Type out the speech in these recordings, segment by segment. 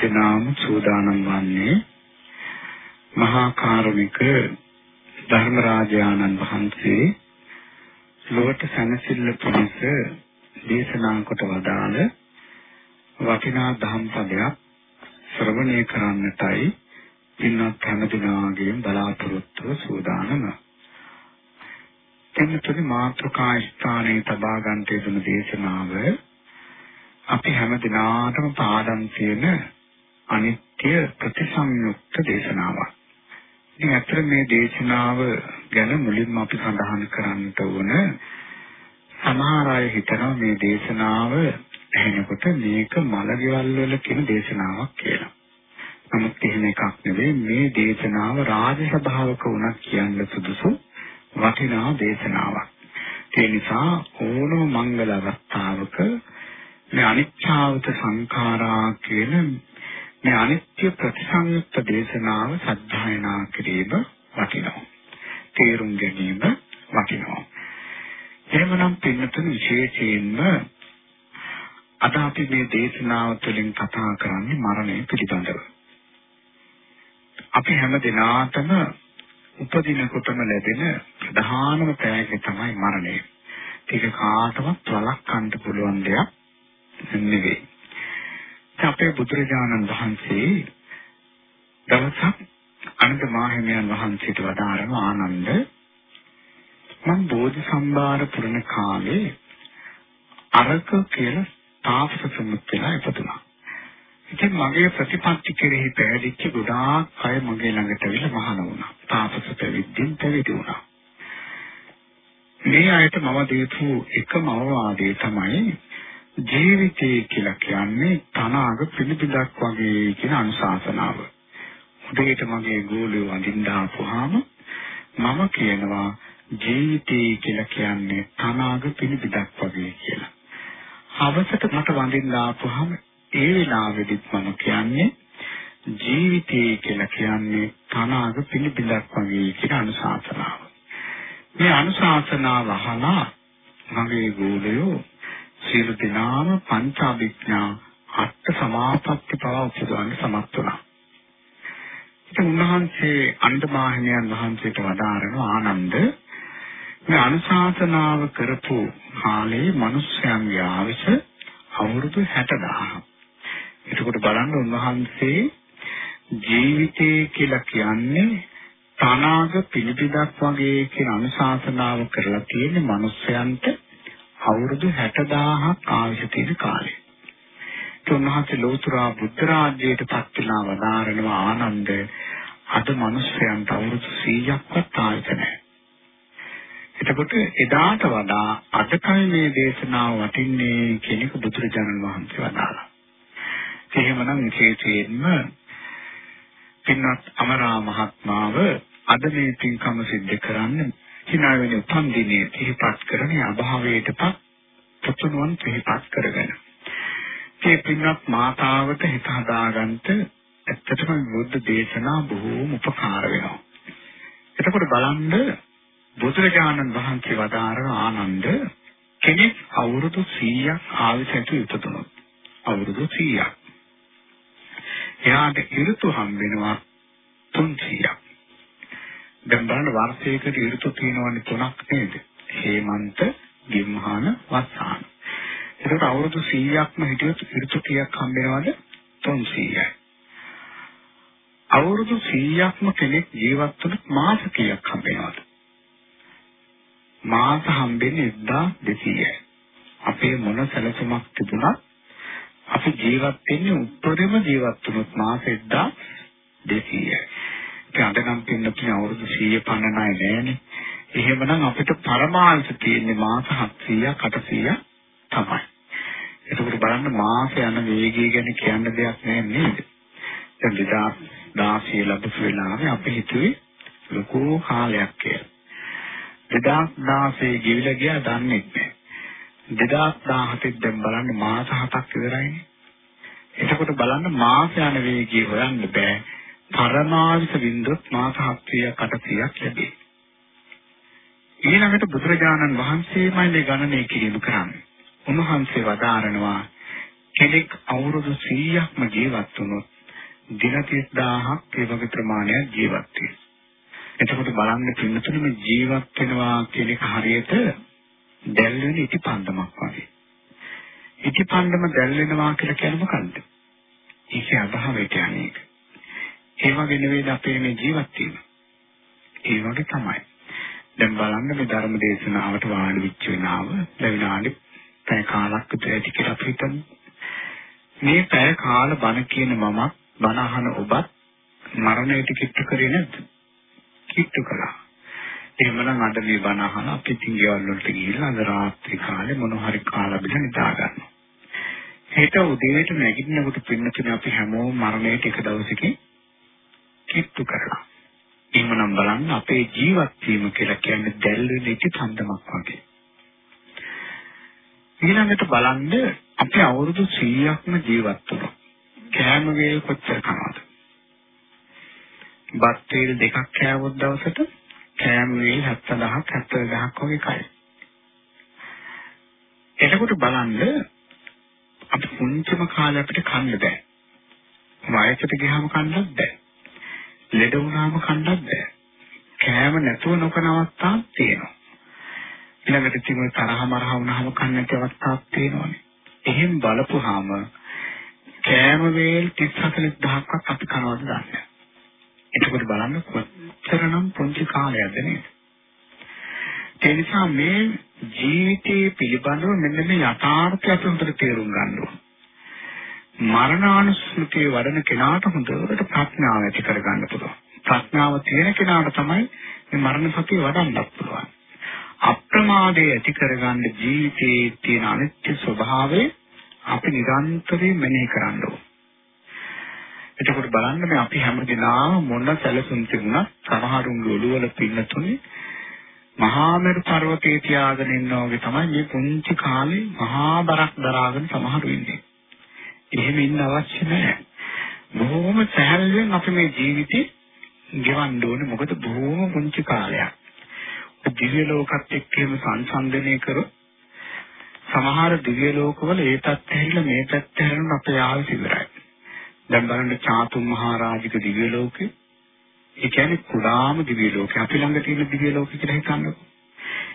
දිනම සූදානම් වන්නේ මහා කාරුණික ධර්මරාජානන් වහන්සේ ලොවට සැනසෙල්ල පිණිස දේශනා කොට වදාළ වටිනා ධම් පදයක් ශ්‍රවණය කරන්නටයි පින්වත් හැම දිනාගේම බලාපොරොත්තුව සූදානම. එන්නතුනි මාත්‍රකා ස්ථානයේ තබා ගන්නට යෙදුන දේශනාව අපි හැම දිනාටම පාඩම් තියෙන අනිත්‍ය ප්‍රතිසංයුක්ත දේශනාවක්. ඉතින් අතර මේ දේශනාව ගැන මුලින්ම අපි සඳහන් කරන්නට ඕන සමහර අය හිතනවා මේ දේශනාව ඇහෙනකොට මේක මලගෙවල් වල කියන දේශනාවක් කියලා. නමුත් එහෙම එකක් නෙවෙයි මේ දේශනාව රාජ සභාවක වුණත් කියන්න සුදුසු වටිනා දේශනාවක්. ඒ නිසා ඕනම මංගල අවස්ථාවක මේ අනිච්ඡාවත සංඛාරා කියන මේ අනිත්‍ය ප්‍රතිසංයුක්ත දේශනාව සත්‍යයනා කිරීම වටිනවා. තේරුම් ගැනීම වටිනවා. එහෙමනම් පින්නතුන් විශේෂයෙන්ම අද අපි මේ දේශනාව තුළින් කතා කරන්නේ මරණය පිළිබඳව. අපි හැම දිනාටම උපදිනකොටම ලැබෙන ප්‍රධානම ප්‍රයෝගය තමයි මරණය. ඒක කාටවත් වළක්වන්න පුළුවන් දෙයක් නෙවෙයි. අපේ බුදුරජාණන් වහන්සේ දවසක් අනන්ත මාහිමියන් වහන්සේට වදාරන ආනන්ද මම බෝධි සම්භාර පුරණ කාලේ අරක කියලා තාපස සමුත්‍රා ඉපදුනා. ඉතින් මගේ ප්‍රතිපත්ති කෙරෙහි පැහැදිච්ච ගොඩාක් අය මගේ ළඟට ඇවිල්ලා මහාන වුණා. තාපස පැවිද්දෙන් පැවිදි වුණා. මේ අයට මම දීපු එකම අවවාදය තමයි ජීවිතය කියලා කියන්නේ තනාග පිළිබිඩක් වගේ කියන අනුශාසනාව. උදේට මගේ ගෝලියෝ අඳින්න ආපුවාම මම කියනවා ජීවිතය කියලා කියන්නේ තනාග පිළිබිඩක් වගේ කියලා. හවසට මට වඳින්න ආපුවාම ඒ වෙලාවෙදිත් මම කියන්නේ ජීවිතය කියලා කියන්නේ තනාග පිළිබිලක් වගේ කියන අනුශාසනාව. මේ අනුශාසනාව අහලා මගේ ගෝලයෝ සියලු දෙනාම පංචාභිඥා අට සමාපatti පව උපදවන්න සමත් වුණා. ඉතින් උන්වහන්සේ අන්දමාහිමියන් වහන්සේට වදාරන ආනන්ද මේ අනුශාසනාව කරපු කාලේ මිනිස්යන්ගේ ආවිෂ අවුරුදු 60000ක්. එතකොට බලන්න උන්වහන්සේ ජීවිතය කියලා කියන්නේ තනාග පිළිපිදක් වගේ කියන අනුශාසනාව කරලා තියෙන මිනිස්යන්ට අවුරුදු 60000ක් ආයුෂ තියෙන කාලේ. ඒ උන්වහන්සේ ලෝතර බුද්ධ රාජ්‍යයට පත් වෙලා වදාරනවා ආනන්ද අද මිනිස්යන්ට අවුරුදු 100ක්වත් ආයුෂ නැහැ. එතකොට එදාට වඩා අද කල් මේ දේශනාව වටින්නේ කියන එක බුදුරජාණන් වහන්සේ වදාළා. එහෙමනම් විශේෂයෙන්ම පින්වත් අමරා මහත්මාව අද මේ පින්කම සිද්ධ කරන්න හිනාවෙන උපන් දිනේ සිහිපත් කරන අභාවයටපත් පුතුණුවන් සිහිපත් කරගෙන මේ පින්වත් මාතාවට හිත හදාගන්න ඇත්තටම බුද්ධ දේශනා බොහෝම උපකාර වෙනවා. එතකොට බලන්න බුදුරජාණන් වහන්සේ වදාරන ආනන්ද කෙනෙක් අවුරුදු 100ක් ආයුෂයට ඉපදුනොත් අවුරුදු 100ක් එයාට ඍතු හම් වෙනවා 300ක්. දැන් බලන්න වර්ෂයකට ඍතු තියෙනවනේ තුනක් නේද? හේමන්ත, ගිම්හාන, වස්සාන. ඒකට අවුරුදු 100ක්ම හිටියොත් ඍතු කීයක් හම්බ වෙනවද? 300යි. අවුරුදු 100ක්ම කෙනෙක් ජීවත් වුණොත් මාස කීයක් හම්බ වෙනවද? මාස හම්බෙන්නේ 1200යි. අපේ මොන සැලසුමක් තිබුණත් අපි ජීවත් වෙන්නේ උත්තරෙම ජීවත් වුණොත් මාස 1200යි. ඒ අද නම් පින්නතුනේ අවුරුදු 100 පන්නනයි නෑනේ. එහෙමනම් අපිට පරමාංශ තියෙන්නේ මාස 700ක් 800ක් තමයි. එතකොට බලන්න මාස යන වේගය ගැන කියන්න දෙයක් නෑ නේද? දැන් 2016 ලැබපු වෙලාවේ අපි හිතුවේ ලොකු කාලයක් කියලා. 2016 ගිවිලා ගියා දන්නේ නැහැ. 2017 දැන් බලන්න මාස 7ක් ඉවරයිනේ. එතකොට බලන්න මාස යන වේගය හොයන්න බෑ. පරමාංශ බින්දුත් මාස 700ක් 800ක් ලැබේ. ඊළඟට බුදුරජාණන් වහන්සේමයි මේ ගණනය කිරීම කරන්නේ. උන්වහන්සේ වදාරනවා කෙනෙක් අවුරුදු 100ක්ම ජීවත් වුණොත් දින 30000ක් ඒ වගේ ප්‍රමාණයක් ජීවත් වෙනවා. එතකොට බලන්න පින්නතුනේ මේ ජීවත් වෙනවා කියන එක හරියට දැල් වෙන ඉටිපන්දමක් වගේ. ඉටිපන්දම දැල් වෙනවා කියලා කියන්නේ මොකන්ද? ඒකේ අභාවයට යන්නේක. ඒ වගේ නෙවෙයි අපේ මේ ජීවත් වීම. ඒ වගේ තමයි. දැන් බලන්න මේ ධර්ම දේශනාවට වාඩි වෙච්ච වෙනාව ලැබිනාලි පැය කාලක් විතර ඇති කියලා අපි හිතමු. මේ පැය කාල බණ කියන මම බණ අහන ඔබත් මරණයට කිට්ටු කරේ නැද්ද? කිට්ටු කළා. එහෙමනම් අද මේ බණ අහලා අපි තිංගියවල් වලට ගිහිල්ලා අද රාත්‍රී කාලේ මොන හරි කාලා බිල නිදා ගන්නවා. හෙට උදේට නැගිටිනකොට පින්නතුනේ අපි හැමෝම මරණයට එක දවසකින් කිට්ටු කරලා. එහෙමනම් බලන්න අපේ ජීවත් වීම කියලා කියන්නේ දැල්වෙන ඉති තන්දමක් වගේ. ඊළඟට බලන්න අපි අවුරුදු 100ක්ම ජීවත් වුණා. කෑම වේල් කොච්චර කනවද? බත් වේල් දෙකක් කෑවොත් දවසට කෑම වේල් 70000ක් 70000ක් වගේ කයි. එතකොට බලන්න අපි පුංචිම කාලේ අපිට කන්න බෑ. වයසට ගියාම කන්නත් බෑ. ලෙඩ වුණාම කන්නත් බෑ. කෑම නැතුව නොකන අවස්ථාවක් තියෙනවා. ඊළඟට තිබුණ තරහ මරහ වුණාම කන්න නැති අවස්ථාවක් තියෙනවානේ. එහෙන් බලපුවාම කෑම වේල් 30 40000ක්වත් අපි කනවද දන්නේ එතකොට බලන්න කොච්චරනම් පුංචි කාලයක්ද නේද? ඒ නිසා මේ ජීවිතයේ පිළිබඳව මෙන්න මේ යථාර්ථය අපි හොඳට තේරුම් ගන්න ඕන. මරණානුස්මෘතිය වඩන කෙනාට හොඳට ප්‍රඥාව ඇති කරගන්න පුළුවන්. ප්‍රඥාව තියෙන කෙනාට තමයි මේ මරණ සතිය වඩන්නත් පුළුවන්. අප්‍රමාදයේ ඇති කරගන්න ජීවිතයේ තියෙන අනිත්‍ය ස්වභාවය අපි නිරන්තරයෙන් මෙනෙහි කරන්න ඕන. එතකොට බලන්න මේ අපි හැමදෙනාම මොන සැලසුම් තිබුණත් සමහරුන්ගේ ඔළුවල පින්නතුනේ මහා මෙරු පර්වතයේ තියාගෙන ඉන්නා වගේ තමයි මේ පුංචි කාලේ මහා බරක් දරාගෙන සමහරු ඉන්නේ. එහෙම ඉන්න අවශ්‍ය නැහැ. බොහොම සැහැල්ලුවෙන් අපි මේ ජීවිතේ ගෙවන්න ඕනේ. මොකද බොහොම පුංචි කාලයක්. දිව්‍ය ලෝකත් එක්ක එහෙම සංසන්දනය කරොත් සමහර දිව්‍ය ලෝකවල ඒ පැත්ත හැරිලා මේ පැත්ත හැරෙන අපේ ආයුෂ ඉවරයි. දැන් බලන්න චාතුම් මහරජික දිව්‍ය ලෝකේ ඒ කියන්නේ කුඩාම දිව්‍ය ලෝකේ අපි ළඟ තියෙන දිව්‍ය ලෝකේ කියලා හිතන්නකෝ.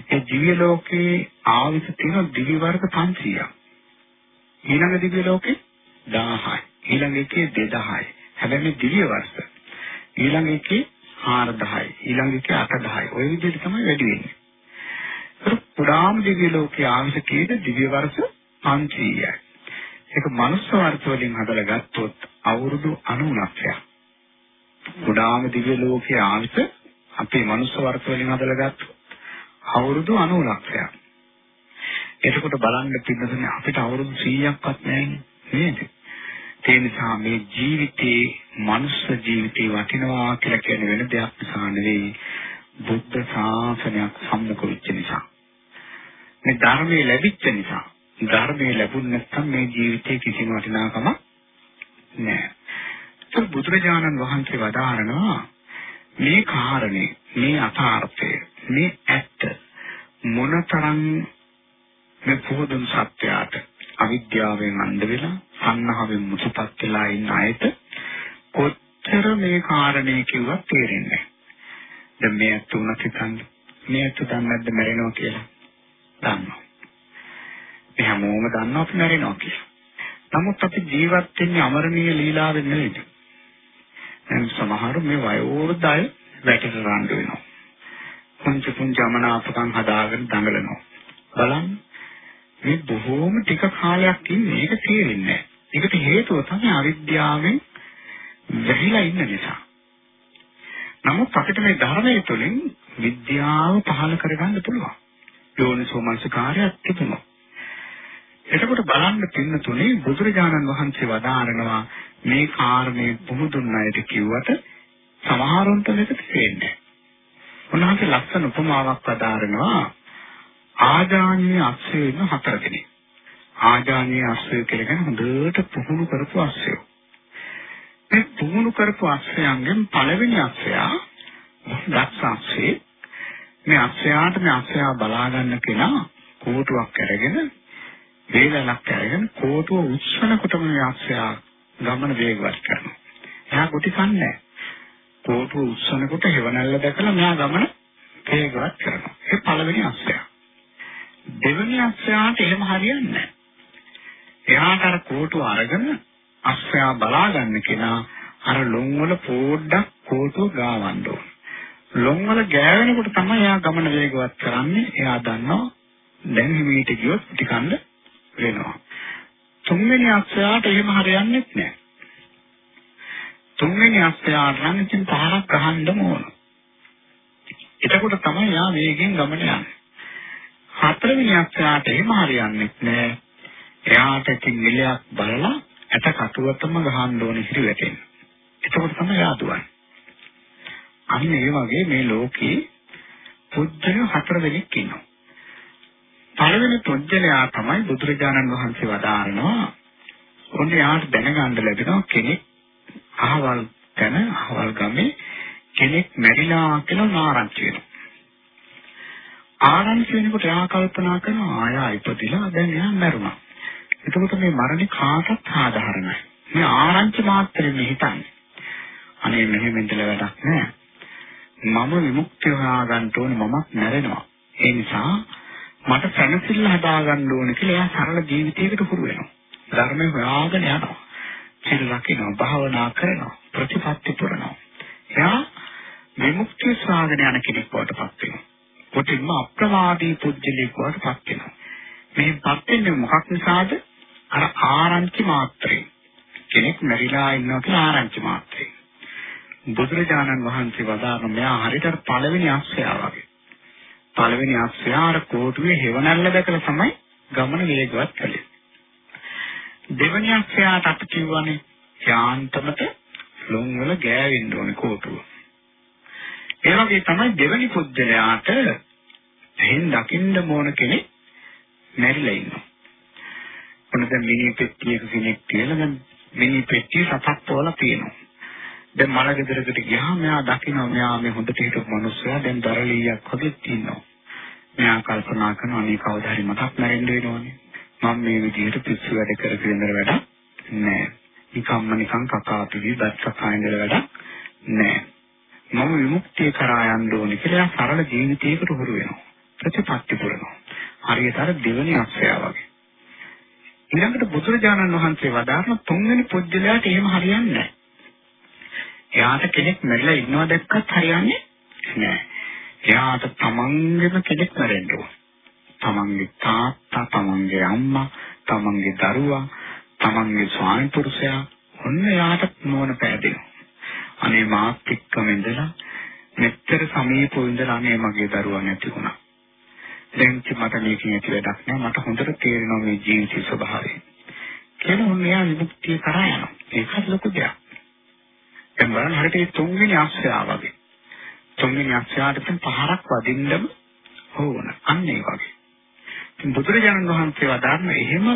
ඒ දිව්‍ය ලෝකේ ආයුෂ තියෙන දිව්‍ය වර්ග 500ක්. ඊළඟ දිව්‍ය ලෝකේ 1000යි. ඊළඟ එකේ 2000යි. හැබැයි මේ දිව්‍ය වර්ෂ ඊළඟ එකේ 4000යි. ඊළඟ එකේ 8000යි. ওই විදිහට තමයි වැඩි වෙන්නේ. ඒක කුඩාම දිව්‍ය ලෝකයේ ආයුෂ කීයද දිව්‍ය වර්ෂ 500යි. ඒක මනුස්ස වර්ෂ වලින් හදලා ගත්තොත් අවුරුදු 90 ලක්ෂයක්. කුඩාම දිව්‍ය ලෝකයේ ආංශ අපේ මනුස්ස වර්ෂ වලින් හදලා ගත්තොත් අවුරුදු 90 ලක්ෂයක්. එතකොට බලන්න පින්නතුනේ අපිට අවුරුදු 100ක්වත් නැහැ නේද? ඒ නිසා මේ ජීවිතේ මනුස්ස ජීවිතේ වටිනවා කියලා කියන වෙන දෙයක් නිසා නෙවෙයි බුද්ධ ශාසනයක් සම්මුඛ වෙච්ච නිසා. මේ ධර්මයේ ලැබිච්ච නිසා ධර්මයේ ලැබුණ නැත්නම් මේ ජීවිතේ කිසිම වටිනාකමක් නැහැ. ඒක බුදුරජාණන් වහන්සේ වදාරනවා මේ කාරණේ මේ අථාර්ථය මේ ඇත්ත මොනතරම් මේ පොදුන් සත්‍යයට අවිද්‍යාවෙන් අන්ධ වෙලා සංහාවෙන් මුසුපත් වෙලා ඉන්න අයට කොච්චර මේ කාරණේ කිව්වත් තේරෙන්නේ නැහැ. දැන් මේ අතුණක් හිතන්න මේ අතු දන්නේ නැද්ද මැරෙනවා කියලා? දන්නවා. මේ හැමෝම දන්නවා අපි මැරෙනවා කියලා. නමුත් අපි ජීවත් වෙන්නේ අමරණීය ලීලාවෙන් නෙවෙයි. දැන් සමහර මේ වයෝවෘද්ධ අය වැටෙන රණ්ඩු වෙනවා. පුංචි පුංචි අමනාපකම් හදාගෙන දඟලනවා. බලන්න මේ බොහෝම ටික කාලයක් ඉන්නේ ඒක තේරෙන්නේ නැහැ. ඒකට හේතුව තමයි අවිද්‍යාවෙන් වැහිලා ඉන්න නිසා. නමුත් අපිට මේ ධර්මයේ තුලින් විද්‍යාව පහළ කරගන්න පුළුවන්. යෝනිසෝ මනසිකාරයක් තිබුණා. එතකොට බලන්න පින්න තුනේ බුදුරජාණන් වහන්සේ වදාරනවා මේ කාරණේ පුහුදුන් අයට කිව්වට සමහරුන්ට මේක තේරෙන්නේ නැහැ. උන්වහන්සේ ලස්සන උපමාවක් වදාරනවා ආජානීය අස්සය ඉන්න හතර දෙනෙක්. ආජානීය අස්සය කියලා කියන්නේ හොඳට පුහුණු කරපු අස්සයෝ. මේ පුහුණු කරපු අස්සයන්ගෙන් පළවෙනි අස්සයා දක්ෂ අස්සේ මේ අස්සයාට මේ අස්සයා බලා ගන්න කෙනා කෝටුවක් අරගෙන වේලක් අරගෙන කෝටුව උස්සනකොටම මේ අස්සයා ගමන වේගවත් කරනවා. එයා කුටි කන්නේ කෝටුව උස්සනකොට හෙවණැල්ල දැකලා මෙයා ගමන වේගවත් කරනවා. ඒ පළවෙනි අස්සයා. දෙවෙනි අස්සයාට එහෙම හරියන්නේ නැහැ. එයාට අර කෝටුව අරගෙන අස්සයා බලා ගන්න කෙනා අර ලොන් වල පොඩ්ඩක් කෝටුව ගාවන්න ඕන. ලොන් වල ගෑවෙනකොට තමයි එයා ගමන වේගවත් කරන්නේ. එයා දන්නවා දැන් හිමීට ගියොත් පිටිකන්න වෙනවා. තුන්වෙනි අස්සයාට එහෙම හරියන්නේ නැහැ. තුන්වෙනි අස්සයාට නම් ඉතින් පහරක් ගහන්න ඕන. එතකොට තමයි යා වේගෙන් ගමන යන්නේ. හතරවෙනි අස්සයාට එහෙම හරියන්නේ නැහැ. එයාට ඉතින් නිලයක් බලලා ඇට කටුවටම ගහන්න ඕනේ හිරි වැටෙන්න. එතකොට තමයි යාදුවන්නේ. අන්න ඒ වගේ මේ ලෝකේ පුජ්‍යල හතර දෙනෙක් ඉන්නවා. පළවෙනි පුජ්‍යලයා තමයි බුදුරජාණන් වහන්සේ වදාරනවා. ඔන්නේ යාට දැනගන්න ලැබෙනවා කෙනෙක් අහවල් තැන අහවල් ගමේ කෙනෙක් මැරිලා කියලා නාරංචි වෙනවා. ආරංචි වෙනකොට එයා කල්පනා කරනවා ආයා ඉපදිලා දැන් එයා මැරුණා. එතකොට මේ මරණේ කාටත් සාධාරණයි. මේ ආරංචි මාත්‍රෙම හිතන්නේ. අනේ මෙහෙම ඉඳලා වැඩක් නෑ. මම විමුක්තිය හොයාගන්න ඕනේ මමත් මැරෙනවා. ඒ නිසා මට සැනසෙල්ල හදාගන්න ඕනේ කියලා එයා සරල ජීවිතයකට හුරු වෙනවා. ධර්මය හොයාගෙන යනවා. සිල් රකින්නවා, භාවනා කරනවා, ප්‍රතිපත්ති පුරනවා. එයා විමුක්තිය සාධන යන කෙනෙක් වඩපත් වෙනවා. කොටින්ම අප්‍රමාදී පුජ්‍යලෙක් වඩපත් වෙනවා. මේපත් වෙන්නේ මොකක් නිසාද? අර ආරංචි මාත්‍රේ. කෙනෙක් මැරිලා ඉන්නවා කියලා ආරංචි මාත්‍රේ. බුදුරජාණන් වහන්සේ වදාරන මෙයා හරියට පළවෙනි අස්සයා වගේ. පළවෙනි අස්සයා අර කෝටුවේ හෙවණැල්ල දැකලා තමයි ගමන වේගවත් කළේ. දෙවෙනි අස්සයාට අපි කියවනේ යාන්තමට ලොන් වල ගෑවෙන්න ඕනේ කෝටුව. ඒ වගේ තමයි දෙවෙනි පුද්ගලයාට එහෙන් දකින්න ඕන කෙනෙක් මැරිලා ඉන්නවා. ඔන්න දැන් මිනි පෙට්ටියක කෙනෙක් කියලා දැන් මිනි පෙට්ටිය සතක් පොවලා තියෙනවා. දැන් මල ගෙදරකට ගියාම මෙයා දකිනවා මෙයා මේ හොඳට හිටපු මිනිස්සයා දැන් දරලියක් වගේ තියෙනවා. මෙයා කල්පනා කරනවා අනේ කවදා හරි මටත් මැරෙන්න වෙනවනේ. මම මේ විදිහට පිස්සු වැඩ කරගෙන ඉඳලා වැඩක් නෑ. නිකම්ම නිකම් කකා පිළි බත් කකා ඉඳලා වැඩක් නෑ. මම විමුක්තිය කරා යන්න ඕනේ කියලා සරල ජීවිතයකට හුරු වෙනවා. ප්‍රතිපත්ති පුරනවා. හරියට අර දෙවෙනි අක්ෂයා වගේ. ඊළඟට බුදුරජාණන් වහන්සේ වදාारण තුන්වෙනි පුජ්‍යලයට එහෙම හරියන්නේ නැහැ. එයාට කෙනෙක් මැරිලා ඉන්නවා දැක්කත් හරියන්නේ නැහැ. එයාට තමන්ගේම කෙනෙක් මැරෙන්න ඕන. තමන්ගේ තාත්තා, තමන්ගේ අම්මා, තමන්ගේ දරුවා, තමන්ගේ ස්වාමි පුරුෂයා ඔන්න එයාට නෝන පෑදෙනවා. අනේ මාත් එක්කම ඉඳලා මෙච්චර සමීපව ඉඳලා අනේ මගේ දරුවා නැති වුණා. දැන් මට මේකෙන් ඇති වැඩක් නෑ මට හොඳට තේරෙනවා මේ ජීවිතයේ ස්වභාවය. කියලා ඔන්න එයා විමුක්තිය කරා යනවා. ඒකත් ලොකු දෙයක්. දැන් බලන්න හරියට මේ තුන්වෙනි අක්ෂයා වගේ. තුන්වෙනි අක්ෂයාට දැන් පහරක් වදින්නම ඕන. අන්න ඒ වගේ. ඉතින් බුදුරජාණන් වහන්සේ වදාරන එහෙම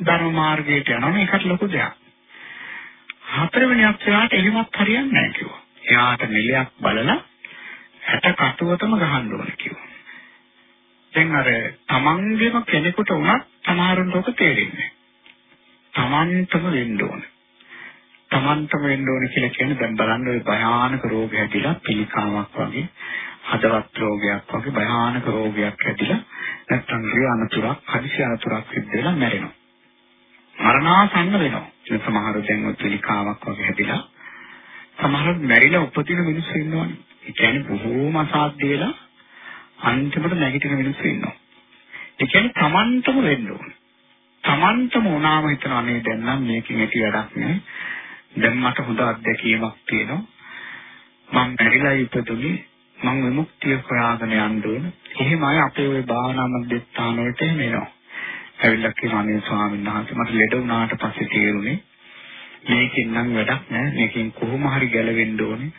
ධර්ම මාර්ගයට යනවා ඒකට ලොකු දෙයක්. හතරවෙනි අක්ෂයාට එහෙමත් හරියන්නේ නැහැ කිව්වා. එයාට නිලයක් බලලා හැට කටුවටම ගහන්න ඕන කිව්වා. දැන් අර තමන්ගේම කෙනෙකුට වුණත් සමහරුන්ට ඔක තේරෙන්නේ තමන්ටම වෙන්න ඕන. තමන්ටම වෙන්න ඕන කියලා කියන්නේ දැන් බලන්න ওই භයානක රෝග හැදිලා පිළිකාවක් වගේ හදවත් රෝගයක් වගේ භයානක රෝගයක් හැදිලා නැත්තම් රිය අනතුරක්, හදිසි අනතුරක් සිද්ධ වෙලා මැරෙනවා. මරණාසන්න වෙනවා. ඒ සමහර දැන් ඔය පිළිකාවක් වගේ හැදිලා සමහර මැරිලා උපදින මිනිස්සු ඉන්නවනේ. ඒ කියන්නේ බොහෝම අසාධ්‍ය වෙලා අන්තිමට නැගිටින මිනිස්සු ඉන්නවා. ඒ කියන්නේ Tamanටම වෙන්න ඕනේ. Tamanටම උනාම හිතනවා නේ දැන් නම් මේකෙන් ඇති වැඩක් නෑ. දැන් මට හොඳ අත්දැකීමක් තියෙනවා. මම මැරිලා ඉපදුනේ මම විමුක්තිය හොයාගෙන යන්න ඕන. එහෙමයි අපේ ওই භාවනා මධ්‍යස්ථාන වලට එනවා. ඇවිල්ලා කියනවා අනේ ස්වාමීන් වහන්සේ මට ලෙඩ වුණාට පස්සේ තේරුනේ මේකෙන් නම් වැඩක් නෑ මේකෙන් කොහොම හරි ගැලවෙන්න ඕනේ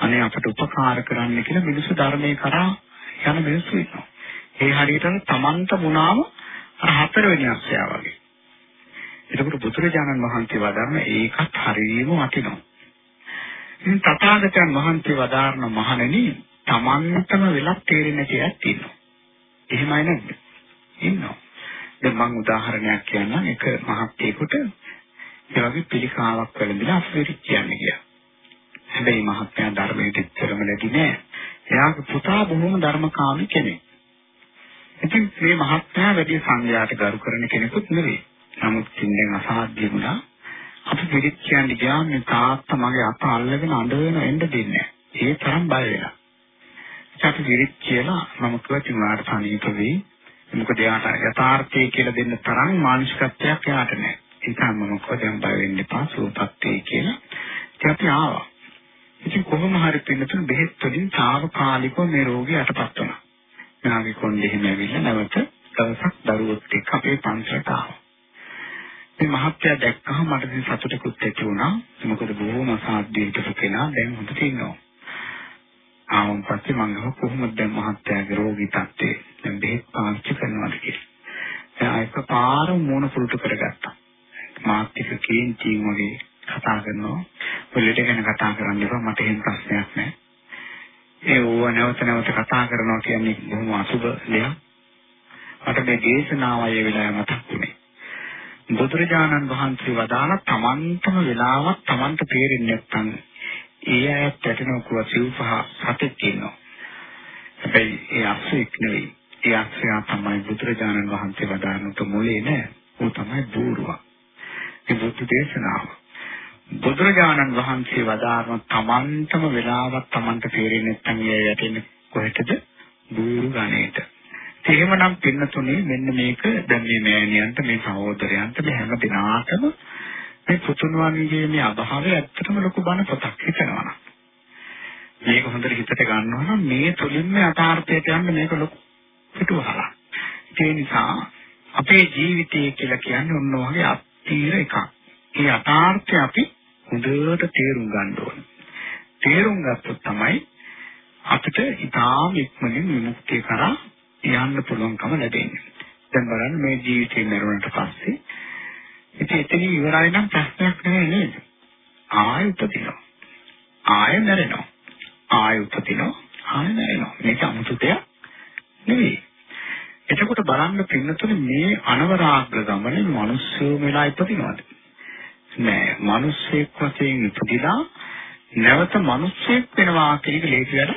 අනේ අපට උපකාර කරන්න කියලා මිනිස්සු ධර්මයේ කරා යන මිනිස්සු ඉන්නවා. ඒ හරියටම තමන්ට මුණාම අර හතරවෙනි අස්සයා වගේ. එතකොට බුදුරජාණන් වහන්සේ වදාරන ඒකත් හරියම වටිනවා. ඉතින් තථාගතයන් වහන්සේ වදාරන මහණෙනි තමන්ටම වෙලක් තේරෙන්නේ නැති අයත් ඉන්නවා එහෙමයි නේද? ඉන්නවා. දැන් මම උදාහරණයක් කියන්නම්. එක මහත්යෙකුට ඒ වගේ පිළිකාවක් වැළඳිලා අස්විරි කියන්නේ කියලා. හැබැයි මහත්යා ධර්මයට ඉච්චරම නැති නෑ. එයාගේ පුතා බොහොම ධර්මකාමී කෙනෙක්. ඉතින් මේ මහත්යා වැඩි සංඝයාට ගරු කරන කෙනෙකුත් නෙවෙයි. නමුත් ඉන්නේ අසාධ්‍ය වුණා. අපි පිළිත් කියන්නේ ගියාම මේ තාත්තා මගේ අත අල්ලගෙන අඬගෙන එන්න දෙන්නේ ඒ තරම් බය වෙලා. අපි පිළිත් කියලා මම කිව්වා තුමාට සනීප වෙයි. මොකද එයාට යථාර්ථය කියලා දෙන්න තරම් මානසිකත්වයක් එයාට නැහැ. ඒ තමයි මම කොහෙන් බය වෙන්න එපා සූපත් වෙයි කියලා. ඉතින් අපි ආවා. ඉතින් කොහොම හරි පින්නතුන බෙහෙත් වලින් తాවකාලිකව මේ රෝගී යටපත් වුණා. නාවි කොණ්ඩේ හිම ඇවිල්ලා නැවත දවසක් දරුවොත් එක්ක අපේ පන්සලට ආවා. මේ මහත්තයා දැක්කම මට ඉතින් සතුටකුත් ඇති වුණා. මොකද බොහොම අසාධ්‍ය හිටපු කෙනා දැන් හොඳට ඉන්නවා. ආවන් පස්සේ මම ගහ කොහොමද දැන් මහත්තයාගේ රෝගී තත්ත්වය දැන් බෙහෙත් පාවිච්චි කරනවද කියලා. දැන් ඒක පාර මොන පුරුදු කරගත්තා. මාත් එක්ක කේන්ති වගේ කතා කරනවා. පොලිට ගැන කතා කරන්න එපා මට එහෙම ප්‍රශ්නයක් නැහැ. ඒ ඕව නැවත නැවත කතා කරනවා කියන්නේ බොහොම අසුබ දෙයක්. මට මේ දේශනාවය වෙලාව මතක් වුණේ. බුදුරජාණන් වහන්සේ වදාළ තමන්ටම වෙලාවක් තමන්ට තේරෙන්නේ නැත්නම් ඒ අයත් ඇතනකුව සිව්පහ සතෙක් ඉන්නවා. හැබැයි ඒ අස්සෙක් නෙවෙයි. ඒ අස්සයා තමයි බුදුරජාණන් වහන්සේ වදාරනට මොලේ නෑ. ਉਹ තමයි බූරුවා. ඒ බුද්ධ දේශනාව. බුදුරජාණන් වහන්සේ වදාරන තමන්ටම වෙලාවක් තමන්ට තේරෙන්නේ නැත්නම් ඒ යටින් කොහෙටද? බූරු ගණේට. එහෙමනම් පින්නතුනේ මෙන්න මේක දැන් මේ මෑණියන්ට මේ සහෝදරයන්ට මේ හැම දිනාටම මේ පුතුණුවන්ගේ මේ අභාවය ඇත්තටම ලොකු බණ පොතක් හිතනවා නම් මේක හොඳට හිතට ගන්නවා නම් මේ තුලින්ම යථාර්ථයට යන්න මේක ලොකු පිටුවහලක්. ඒ නිසා අපේ ජීවිතය කියලා කියන්නේ ඔන්න ඔයගේ අත්තිර එකක්. ඒ යථාර්ථය අපි හොඳට තේරුම් ගන්න ඕනේ. තේරුම් ගත්තොත් තමයි අපිට ඊටාම ඉක්මනින් විමුක්තිය කරා යන්න පුළුවන්කම ලැබෙන්නේ. දැන් බලන්න මේ ජීවිතේ මරුණට පස්සේ ඉතින් එතන ඉවරයි නම් ප්‍රශ්නයක් නෙවෙයි නේද? ආයෙ උපදිනවා. ආයෙ මැරෙනවා. ආයෙ උපදිනවා. ආයෙ මැරෙනවා. මේක 아무තු දෙයක් නෙවෙයි. එතකොට බලන්න පින්නතුනේ මේ අනවරාග්‍ර ගමනේ මිනිස්සු මෙලා ඉපදිනවද? නෑ. මිනිස්සෙක් වශයෙන් ඉපදිලා නැවත මිනිස්සෙක් වෙනවා කියන එක ලේසි වැඩ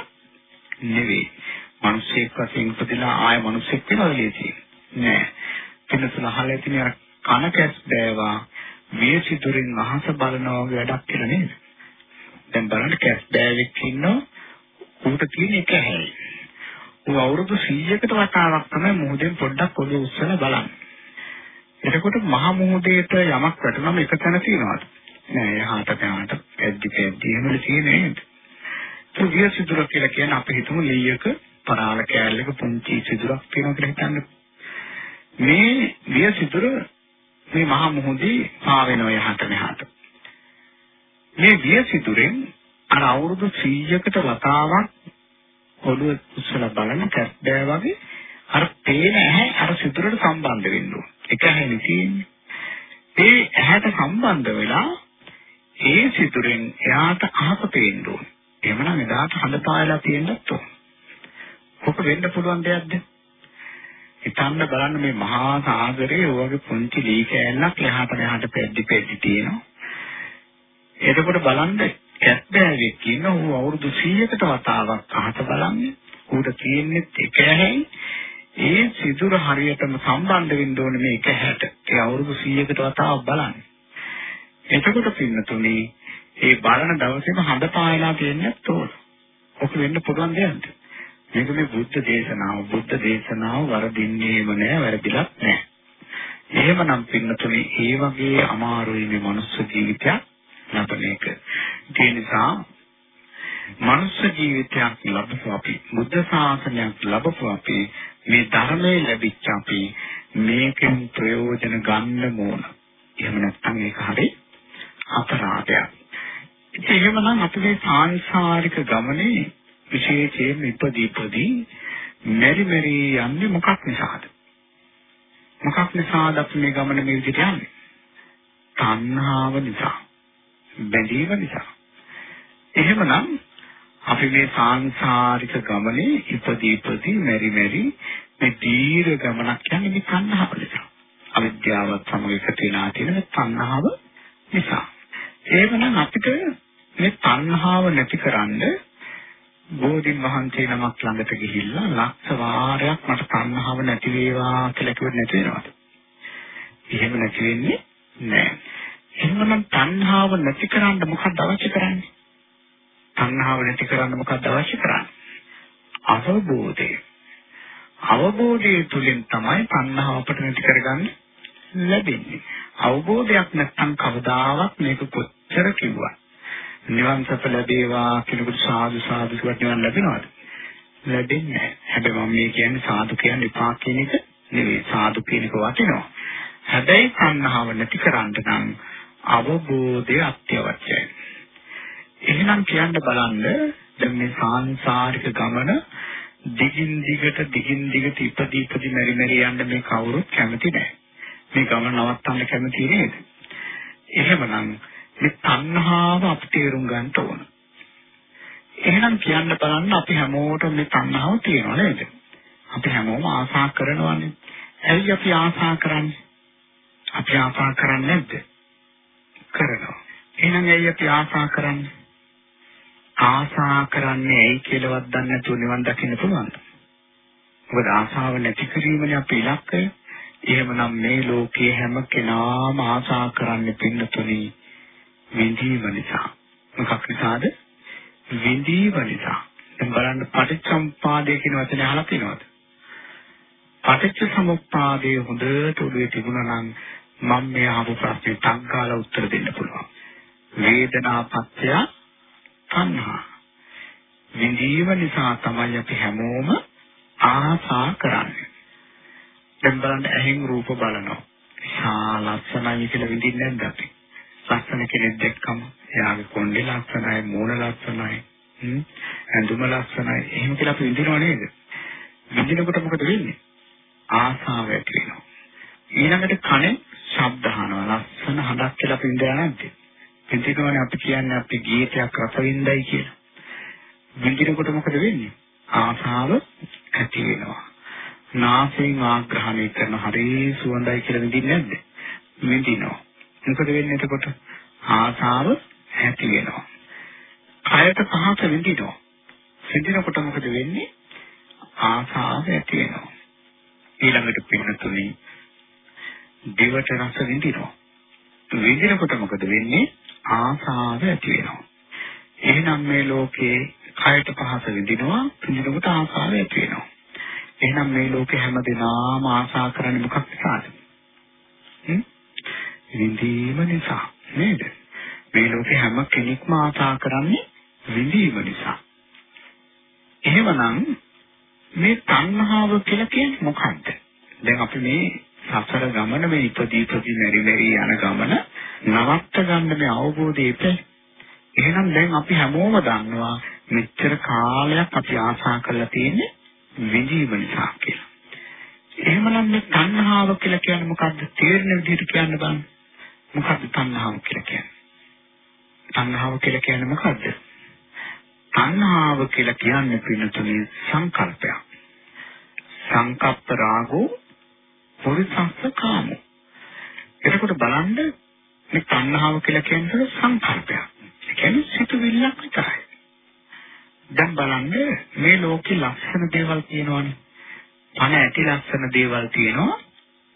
නෙවෙයි. මිනිස්සෙක් වශයෙන් ඉපදිලා ආයෙ මිනිස්සෙක් වෙනවා ලේසි නෑ. පින්නතුන අහලා තියෙන කන කැස් බෑවා වියසිතුරින් අහස බලනවා වගේ වැඩක් කියලා නේද? දැන් බලන්න කැස් බෑවෙක් ඉන්නවා ඌට තියෙන එක හැයි. ඌ අවුරුදු 100කට වතාවක් තමයි මුහුදෙන් පොඩ්ඩක් ඔළුව උස්සලා බලන්නේ. එතකොට මහා මුහුදේට යමක් වැටුනම එක තැන තියනවාද? නෑ එහාට පැහාට පැද්දි පැද්දි එහෙමද තියෙන්නේ නේද? ඒ වියසිතුර කියලා කියන්නේ අපි හිතමු ලීයක පරාල කෑල්ලක පුංචි සිදුරක් තියෙනවා කියලා හිතන්න. මේ වියසිතුර මේ මහා මුහුදේ පාවෙනවා යහට මෙහාට. මේ විය සිදුරෙන් අර අවුරුදු 100කට වතාවක් ඔළුව උස්සලා බලන කැස්බෑ වගේ අර පේන ඇහැ අර සිදුරට සම්බන්ධ වෙන්න ඕන. එක ඇහැනේ තියෙන්නේ. ඒ ඇහැට සම්බන්ධ වෙලා ඒ සිදුරෙන් එයාට අහස පේන්න ඕන. එහෙමනම් එදාට හඳ පායලා තියෙන්නත් ඕන. කොක වෙන්න පුළුවන් දෙයක්ද? හිතන්න බලන්න මේ මහා සාගරයේ ඔයගේ පුංචි දී කෑල්ලක් එහාට මෙහාට පෙද්දි පෙද්දි තියෙනවා. එතකොට බලන්න කැස්බෑවෙක් ඉන්න ඌ අවුරුදු 100කට වතාවක් අහත බලන්නේ. ඌට තියෙන්නේ එක ඇහැයි. ඒ සිදුර හරියටම සම්බන්ධ වෙන්න ඕනේ මේ එක හැට. ඒ අවුරුදු 100කට වතාවක් බලන්න. එතකොට පින්නතුනේ ඒ බලන දවසේම හඳ පායලා තියෙන්නේ තෝර. ඔක වෙන්න පුළුවන් දෙයක්ද? මේක මේ බුද්ධ දේශනාව. බුද්ධ දේශනාව වරදින්නේම නෑ, වැරදිලත් නෑ. එහෙමනම් පින්නතුනේ ඒ වගේ අමාරුයි මේ මනුස්ස ජීවිතයක් ලබන එක. ඒ නිසා මනුස්ස ජීවිතයක් ලැබපු අපි බුද්ධ ශාසනයක් ලැබපු අපි මේ ධර්මයේ ලැබිච්ච අපි මේකෙන් ප්‍රයෝජන ගන්න ඕන. එහෙම නැත්නම් ඒක හරි අපරාධයක්. ඉතින් එහෙමනම් අපි මේ සාංශාරික ගමනේ විශේෂයෙන් ඉපදීපදී මෙරි මෙරි යන්නේ මොකක් නිසාද? මොකක් නිසාද අපි මේ ගමන මේ විදිහට යන්නේ? තණ්හාව නිසා. බැඳීම නිසා. එහෙමනම් අපි මේ සාංශාරික ගමනේ ඉපදී ඉපදී මෙරි මෙරි මේ දීර්ඝ ගමනක් යන්නේ මේ තණ්හාව නිසා. අවිද්‍යාවත් සමග එකතු වෙනා තියෙන තණ්හාව නිසා. එහෙමනම් අපිට මේ තණ්හාව නැතිකරන්න බෝධින් වහන්සේ නමක් ළඟට ගිහිල්ලා ලක්ෂ වාරයක් මට තණ්හාව නැති වේවා කියලා කිව්වොත් නැති වෙනවද? එහෙම නැති වෙන්නේ නැහැ. එහෙනම් තණ්හාව නැති කරන්න මොකක්ද අවශ්‍ය කරන්නේ? තණ්හාව නැති කරන්න මොකක්ද අවශ්‍ය කරන්නේ? අවබෝධය. අවබෝධය තුලින් තමයි තණ්හාව අපට නැති කරගන්න ලැබෙන්නේ. අවබෝධයක් නැත්නම් කවදාවත් මේක කොච්චර කිව්වත් නිවන් සප ලැබේවා කෙනෙකුට සාදු සාදු කියවට නිවන් ලැබෙනවද? ලැබෙන්නේ නැහැ. හැබැයි මම මේ කියන්නේ සාදු කියන්නේ එපා කියන එක නෙවෙයි. සාදු කියන එක වටිනවා. හැබැයි තණ්හාව නැති කරන්න නම් අවබෝධය අත්‍යවශ්‍යයි. එහෙනම් කියන්න බලන්න දැන් මේ සාංශාරික ගමන දිගින් දිගට දිගින් දිගට ඉපදී ඉපදී මෙරි මෙරි යන්න මේ කවුරුත් කැමති නැහැ. මේ ගමන නවත්තන්න කැමති නේද? එහෙමනම් මේ තණ්හාව අපි තේරුම් ගන්න ඕන. එහෙනම් කියන්න බලන්න අපි හැමෝටම මේ තණ්හාව තියෙනවා නේද? අපි හැමෝම ආසා කරනවානේ. ඇයි අපි ආසා කරන්නේ? අපි ආසා කරන්නේ නැද්ද? කරනවා. එහෙනම් ඇයි අපි ආසා කරන්නේ? ආසා කරන්නේ ඇයි කියලාවත් දන්නේ නැතුව නිවන් දකින්න පුළුවන්ද? මොකද ආසාව නැති කිරීමනේ අපේ ඉලක්කය. එහෙමනම් මේ ලෝකයේ හැම කෙනාම ආසා කරන්නේ පින්නතුනි විඳීම නිසා. මොකක් නිසාද? විඳීම නිසා. දැන් බලන්න පටිච්චසමුපාදය කියන වචනේ අහලා තියෙනවද? පටිච්ච සමුප්පාදයේ හොඳට උඩේ තිබුණා නම් මම මේ අහපු ප්‍රශ්නේ තංකාලා උත්තර දෙන්න පුළුවන්. වේදනා පත්‍ය තණ්හා. විඳීම නිසා තමයි අපි හැමෝම ආසා කරන්නේ. දැන් බලන්න ඇහෙන් රූප බලනවා. ශා ලස්සනයි කියලා විඳින්නේ නැද්ද අපි? ලස්සන කෙනෙක් දැක්කම එයාගේ කොණ්ඩේ ලස්සනයි, මූණ ලස්සනයි, ඇඳුම ලස්සනයි. එහෙම කියලා අපි විඳිනව නේද? විඳිනකොට මොකද වෙන්නේ? ආසාව ඇති වෙනවා. ඊළඟට කනේ ශබ්ද අහනවා. ලස්සන හඬක් කියලා අපි විඳලා නැද්ද? විඳිනවනේ අපි කියන්නේ අපි ගීතයක් රස විඳයි කියලා. විඳිනකොට මොකද වෙන්නේ? ආසාව ඇති වෙනවා. නාසයෙන් ආග්‍රහණය කරන හරි සුවඳයි කියලා විඳින්නේ නැද්ද? විඳිනවා. මොකද වෙන්නේ එතකොට? ආසාව ඇති වෙනවා. කයට පහස විඳිනවා. විඳිනකොට මොකද වෙන්නේ? ආසාව ඇති වෙනවා. ඊළඟට පින්නතුනි දිවට රස විඳිනවා. විඳිනකොට මොකද වෙන්නේ? ආසාව ඇති වෙනවා. එහෙනම් මේ ලෝකේ කයට පහස විඳිනවා, විඳිනකොට ආසාව ඇති වෙනවා. එහෙනම් මේ ලෝකේ හැමදේම ආසා කරන්නේ මොකක් නිසාද? හ්ම්? විඳීම නිසා නේද? මේ ලෝකේ හැම කෙනෙක්ම ආසා කරන්නේ විඳීම නිසා. එහෙමනම් මේ තණ්හාව කියලා කියන්නේ මොකක්ද? දැන් අපි මේ සසර ගමන මේ ඉපදී ඉපදී මෙරි මෙරි යන ගමන නවත්ත ගන්න මේ අවබෝධය ඉපේ. එහෙනම් දැන් අපි හැමෝම දන්නවා මෙච්චර කාලයක් අපි ආසා කරලා තියෙන්නේ විඳීම නිසා කියලා. එහෙමනම් මේ තණ්හාව කියලා කියන්නේ මොකද්ද? තේරෙන විදිහට කියන්න බලන්න. මොකද්ද තණ්හාව කියලා කියන්නේ? තණ්හාව කියලා කියන්නේ මොකද්ද? තණ්හාව කියලා කියන්නේ පින්නතුනේ සංකල්පයක්. සංකප්ප රාගෝ පුරිසස්ස කාමෝ. එතකොට බලන්න මේ තණ්හාව කියලා කියන්නේ සංකල්පයක්. ඒ කියන්නේ සිතුවිල්ලක් විතරයි. දැන් බලන්න මේ ලෝකේ ලක්ෂණ දේවල් තියෙනවනේ. පණ ඇති ලස්සන දේවල් තියෙනවා.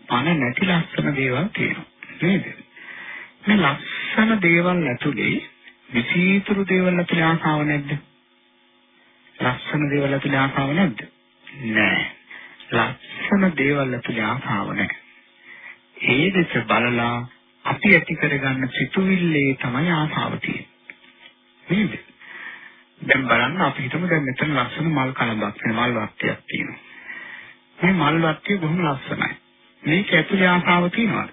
පණ නැති ලස්සන දේවල් තියෙනවා. නේද? මේ ලස්සන දේවල් ඇතුලේ විචිතුරු දේවල් ඇතුලේ ආසාව නැද්ද? ලස්සන දේවල් ඇතුලේ ආසාව නැද්ද? නෑ. ලස්සන දේවල් ඇතුලේ ආසාව නෑ. ඒ දෙස බලලා අපි ඇති කරගන්න සිතුවිල්ලේ තමයි ආසාව තියෙන්නේ. නේද? දැන් බලන්න අපි හිතමු දැන් මෙතන ලස්සන මල් කලබක් මල් වට්ටියක් තියෙනවා. මේ මල් වට්ටිය බොහොම ලස්සනයි. මේක ඇතුලේ ආසාව තියෙනවද?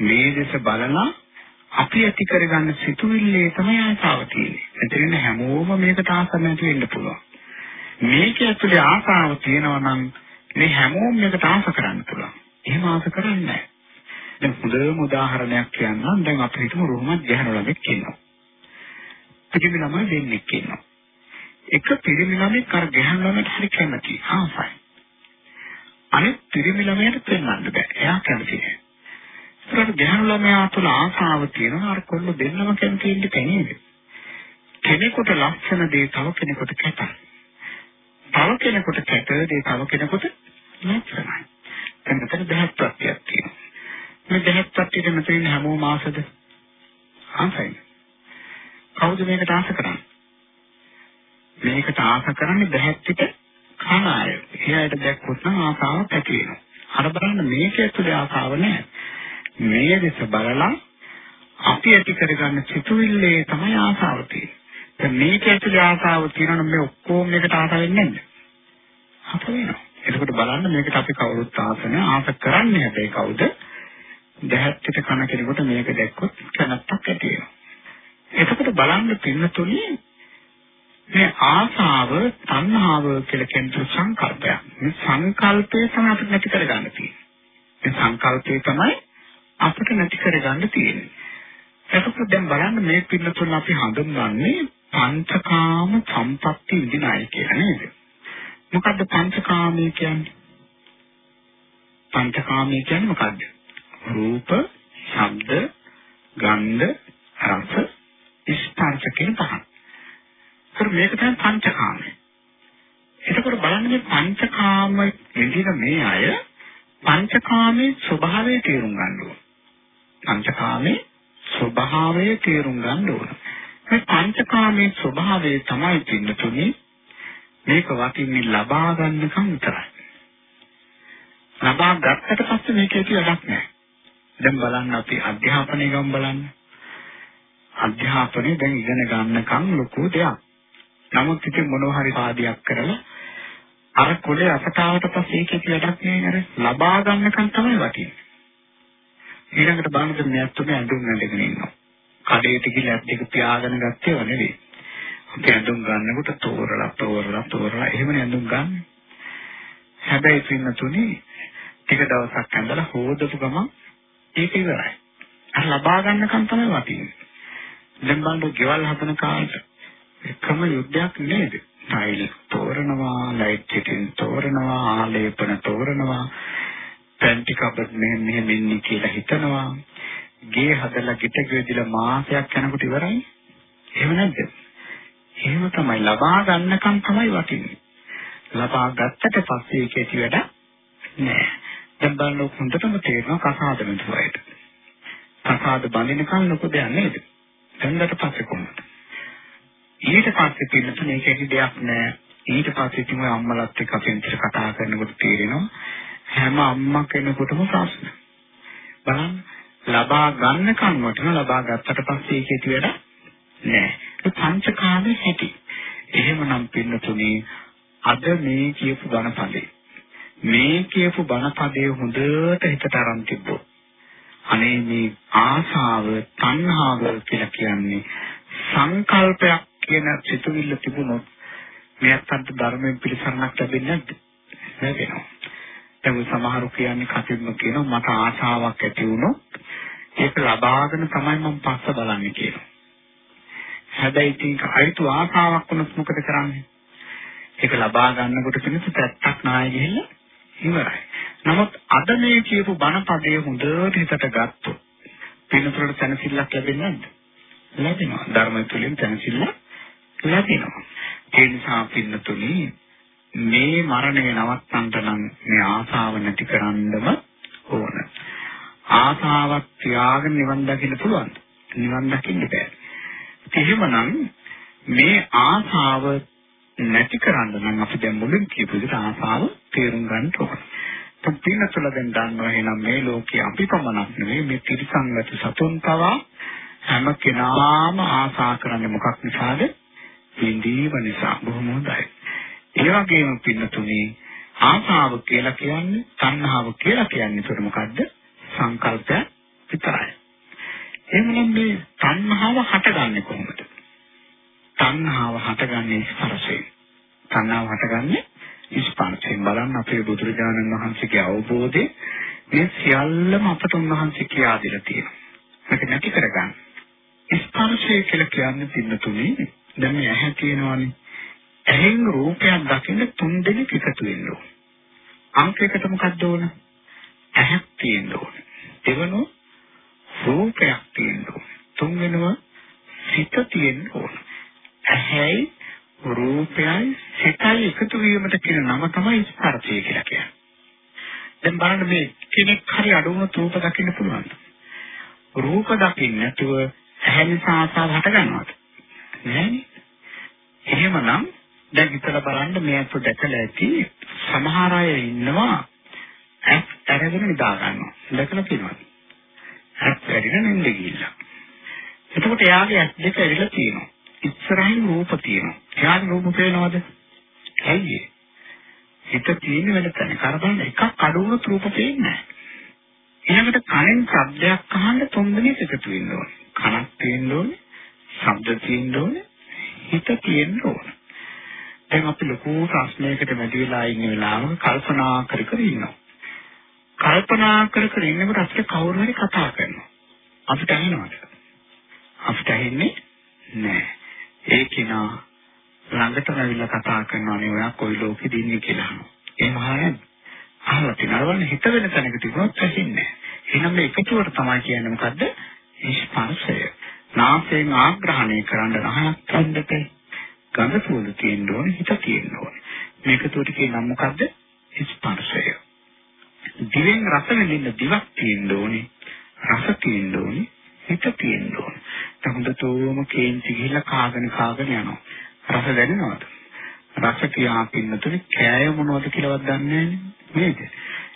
මේ දෙස බලලා අපි ඇති කරගන්න සිතුවිල්ලේ තමයි ආසාව තියෙන්නේ. මෙතන හැමෝම මේකට ආස නැති වෙන්න පුළුවන්. මේක ඇතුලේ ආසාව තියෙනවා නම් මේ හැමෝම මේකට ආස කරන්න පුළුවන්. එහෙම ආස කරන්නේ නැහැ. දැන් හොඳම උදාහරණයක් කියන්නම්. දැන් අපි හිතමු රෝමත් ගැහණු ළමෙක් ඉන්නවා. පිටිමි ළමයි දෙන්නෙක් ඉන්නවා. එක පිරිමි ළමෙක් අර ගැහණු ළමයට හරි කැමතියි. ආසයි. අනිත් පිරිමි ළමයට පෙන්වන්න බෑ. එයා කැමති නෑ. ඒකට ගැහණු ළමයා තුළ ආසාව තියෙනවා අර කොල්ල දෙන්නම කැමති ඉන්න තැනේද? කෙනෙකුට ලක්ෂණ දේ තව කෙනෙකුට කැතයි. තව කෙනෙකුට කැත දේ තව කෙනෙකුට ලක්ෂණයි. දැන් මෙතන දෙහත් ප්‍රත්‍යක් තියෙනවා. මේ දෙහත් ප්‍රත්‍යෙට මෙතන ඉන්න හැමෝම ආසද? ආසයි. කවුද මේකට ආස කරන්නේ? මේකට ආස කරන්නේ දෙහත් පිට කන අය. එයාට දැක්කොත් නම් ආසාවක් ඇති වෙනවා. අර බලන්න මේක ඇතුලේ ආසාව නැහැ. මේ දෙස බලලා අපි ඇති කරගන්න සිතුවිල්ලේ තමයි ආසාව තියෙන්නේ. දැන් මේක ඇතුලේ ආසාව තියෙනවනම් මේ ඔක්කොම එකට ආස වෙන්නේ නැද්ද? ආස වෙනවා. එතකොට බලන්න මේකට අපි කවුරුත් ආස නැහැ. ආස කරන්නේ හැබැයි කවුද? දැහැත්තට කන කෙනෙකුට මේක දැක්කොත් කනත්තක් ඇති වෙනවා. එතකොට බලන්න පින්නතුනේ මේ ආසාව තණ්හාව කියලා කියන සංකල්පයක්. මේ සංකල්පය තමයි අපිට නැති කරගන්න තියෙන්නේ. මේ සංකල්පය තමයි අපිට නැති කරගන්න තියෙන්නේ. එතකොට දැන් බලන්න මේ පින්නතුන් අපි හඳුන්වන්නේ පංචකාම සම්පatti විදිනයි කියලා නේද? මොකද්ද පංචකාමී කියන්නේ? පංචකාමී කියන්නේ මොකද්ද? රූප, ශබ්ද, ගන්ධ, රස, ස්පර්ශ කියන පහක්. ඒතර මේක තමයි පංචකාමය. එතකොට බලන්න මේ පංචකාම විදින මේ අය පංචකාමයේ ස්වභාවය තේරුම් ගන්න ඕන. පංචකාමයේ ස්වභාවය තේරුම් ගන්න ඕන. මේ පංචකාමයේ ස්වභාවය තමයි පින්නතුනේ මේක වටින්නේ ලබා ගන්නකම් විතරයි. ලබා ගත්තට පස්සේ මේකේ තියලක් නැහැ. දැන් බලන්න අපි අධ්‍යාපනය ගමු බලන්න. අධ්‍යාපනය දැන් ඉගෙන ගන්නකම් ලොකු දෙයක්. නමුත් ඉතින් මොනවා හරි පාදියක් කරලා අර කොලේ අපතාවට පස්සේ ඒකේ වැඩක් නෑ අර ලබා ගන්නකන් තමයි වටින්නේ. ඊළඟට බලන්න මෙයත් තුනේ ඇඳුම් නැදගෙන ඉන්නවා. කඩේට ගිහලා ඇත් දෙක පියාගෙන ගත්තේව නෙවෙයි. අපි ඇඳුම් ගන්නකොට තෝරලා තෝරලා තෝරලා එහෙමනේ ඇඳුම් ගන්න. හැබැයි පින්න තුනේ ටික දවසක් ඇඳලා හොදපු ගමන් ඒක ඉවරයි. අර ලබා ගන්නකන් තමයි වටින්නේ. දැන් බලන්න ගෙවල් හදන කාලේ එකම යුද්ධයක් නේද? ටයිල් තෝරනවා, ලයිට් එකෙන් තෝරනවා, ආලේපන තෝරනවා, පැන්ටි කබඩ් මෙහෙම මෙහෙම ඉන්නේ කියලා හිතනවා. ගේ හදලා ගෙට ගෙදලා මාසයක් යනකොට ඉවරයි. එහෙම නැද්ද? එහෙම තමයි ලබා ගන්නකම් තමයි වටින්නේ. ලබා ගත්තට පස්සේ ඒක ඇති වැඩ නෑ. දැන් බලන්න හොඳටම තේරෙනවා කසාද මෙතුවයිට. කසාද බඳිනකම් ලොකු දෙයක් නේද? දැන්කට පස්සේ කොහොමද? ඊට පස්සේ පිළිතුරු මේකේ දෙයක් නෑ. ඊට පස්සේ ඉතින් ඔය අම්මලත් එක්ක අපි විතර කතා කරනකොට තේරෙනවා හැම අම්මා කෙනෙකුටම ප්‍රශ්න. බලන්න ලබා ගන්න කන් වටින ලබා ගත්තට පස්සේ ඒකේ තියෙන නෑ. ඒ පංචකාමයේ හැටි. එහෙමනම් පින්නතුනේ අද මේ කියපු බණපදේ මේ කියපු බණපදේ හොඳට හිතට අරන් තිබ්බොත් අනේ මේ ආසාව තණ්හාව කියලා කියන්නේ සංකල්පයක් කියන සිතුවිල්ල තිබුණොත් මෙයන්ට ධර්මයෙන් පිළිසරණක් ලැබෙන්නේ නැද්ද? ලැබෙනවා. දැන් සමහරු කියන්නේ කටින්ම කියනවා මට ආශාවක් ඇති වුණොත් ඒක ලබාගෙන තමයි මම පස්ස බලන්නේ කියනවා. හැබැයි ඉතින් අයිතු ආශාවක් වුණොත් මොකද කරන්නේ? ඒක ලබා ගන්නකොට කෙනෙක් පැත්තක් නාය ගිහිල්ලා ඉවරයි. නමුත් අද මේ කියපු බණ පදයේ හොඳට හිතට ගත්තොත් පිනතුරට තනසිල්ලක් ලැබෙන්නේ නැද්ද? ලැබෙනවා. ධර්මය තුලින් තනසිල්ල ලැබෙනවා. ඒ නිසා පින්නතුනි මේ මරණය නවත්තන්න නම් මේ ආසාව නැති කරන්නම ඕන. ආසාවක් තියාගෙන නිවන් දකින්න පුළුවන්. නිවන් දකින්න බෑ. එහෙමනම් මේ ආසාව නැති කරන්න නම් අපි දැන් මුලින් කියපු විදිහට ආසාව තේරුම් ගන්න ඕන. තුපින තුළ දැන් දන්නවා එහෙනම් මේ ලෝකේ අපි පමණක් නෙවෙයි මේ තිරිසංගත සතුන් පවා හැම කෙනාම ආසා කරන්නේ මොකක් නිසාද? විඳීම නිසා. බොහොම හොඳයි. ඒ වගේම පින්නතුනේ ආසාව කියලා කියන්නේ තණ්හාව කියලා කියන්නේ ඒතර මොකද්ද? සංකල්පය විතරයි. එහෙනම් මේ තණ්හාව හටගන්නේ කොහොමද? තණ්හාව හටගන්නේ ස්පර්ශයෙන්. තණ්හාව හටගන්නේ ස්පර්ශයෙන්. බලන්න අපේ බුදුරජාණන් වහන්සේගේ අවබෝධය මේ සියල්ලම අපට උන්වහන්සේ කියා දීලා තියෙනවා. මේක නැති කරගන්න. ස්පර්ශය කියලා කියන්නේ පින්නතුනේ දැන් මේ ඇහැ තියෙනවානේ. ඇහෙන් රූපයක් දකින්න තුන් දෙනෙක් එකතු වෙන්න ඕන. අංකයකට මොකක්ද ඕන? ඇහක් තියෙන්න ඕන. දෙවනුව රූපයක් තියෙන්න ඕන. තුන්වෙනුව සිත තියෙන්න ඕන. ඇහැයි රූපයයි සිතයි එකතු වීමට කියන නම තමයි ස්පර්ශය කියලා කියන්නේ. දැන් බලන්න මේ කෙනෙක් හරි අඩුවුණු රූප දකින්න පුළුවන්. රූප දකින්න නැතුව ඇහැ නිසා ආසාව හට ගන්නවද? නෑනේ. එහෙමනම් දැන් හිතලා බලන්න මේ අත දැකලා ඇති සමහර අය ඉන්නවා ඇස් අරගෙන නිදා ගන්නවා. දැකලා තියෙනවද? ඇස් ඇරගෙන නින්ද ගිහිල්ලා. එතකොට එයාගේ ඇස් දෙක ඇරිලා තියෙනවා. ඉස්සරහින් රූප තියෙනවා. එයාගේ රූප පේනවද? ඇයි ඒ? හිත තියෙන වෙන තැන. කරබන් එකක් අඩු වුණොත් රූප පේන්නේ නැහැ. ඊළඟට කනෙන් ශබ්දයක් අහන්න තුන් දෙනෙක් එකතු වෙන්න ඕනේ. කනක් තියෙන්න ඕනේ. ශබ්ද තියෙන්න ඕනේ. හිත තියෙන්න ඕනේ. දැන් අපි ලොකු ප්‍රශ්නයකට මැදි වෙලා ඉන්න වෙලාවක කල්පනා කර කර ඉන්නවා. කල්පනා කර කර ඉන්නකොට අපිට කවුරු හරි කතා කරනවා. අපිට ඇහෙනවද? අපිට ඇහෙන්නේ නැහැ. ඒ කෙනා ළඟට ඇවිල්ලා කතා කරනවා නේ ඔයා කොයි ලෝකෙද ඉන්නේ කියලා අහනවා. එහෙම අහන්නේ අහලා තිනවන්න හිත වෙන තැනක තිබුණොත් ඇහෙන්නේ නැහැ. එහෙනම් මේ එකතුවට තමයි කියන්නේ මොකද්ද? ස්පර්ශය. නාසයෙන් ආග්‍රහණය කරන්න නහයක් ගන්නට ගඳ සුවඳ තියෙන්න ඕනේ හිත තියෙන්න ඕනේ. මේක තුට කියන මොකද්ද? ස්පර්ශය. දිවෙන් රස විඳින්න දිවක් තියෙන්න ඕනේ. රස තියෙන්න ඕනේ. හිත තියෙන්න ඕනේ. තහොඳතෝම කේන්ති ගිහිල්ලා කාගෙන කාගෙන යනවා. රස දැනෙනවද? රස කියා පින්නතුනේ කෑය මොනවද කියලාවත් දන්නේ නේද?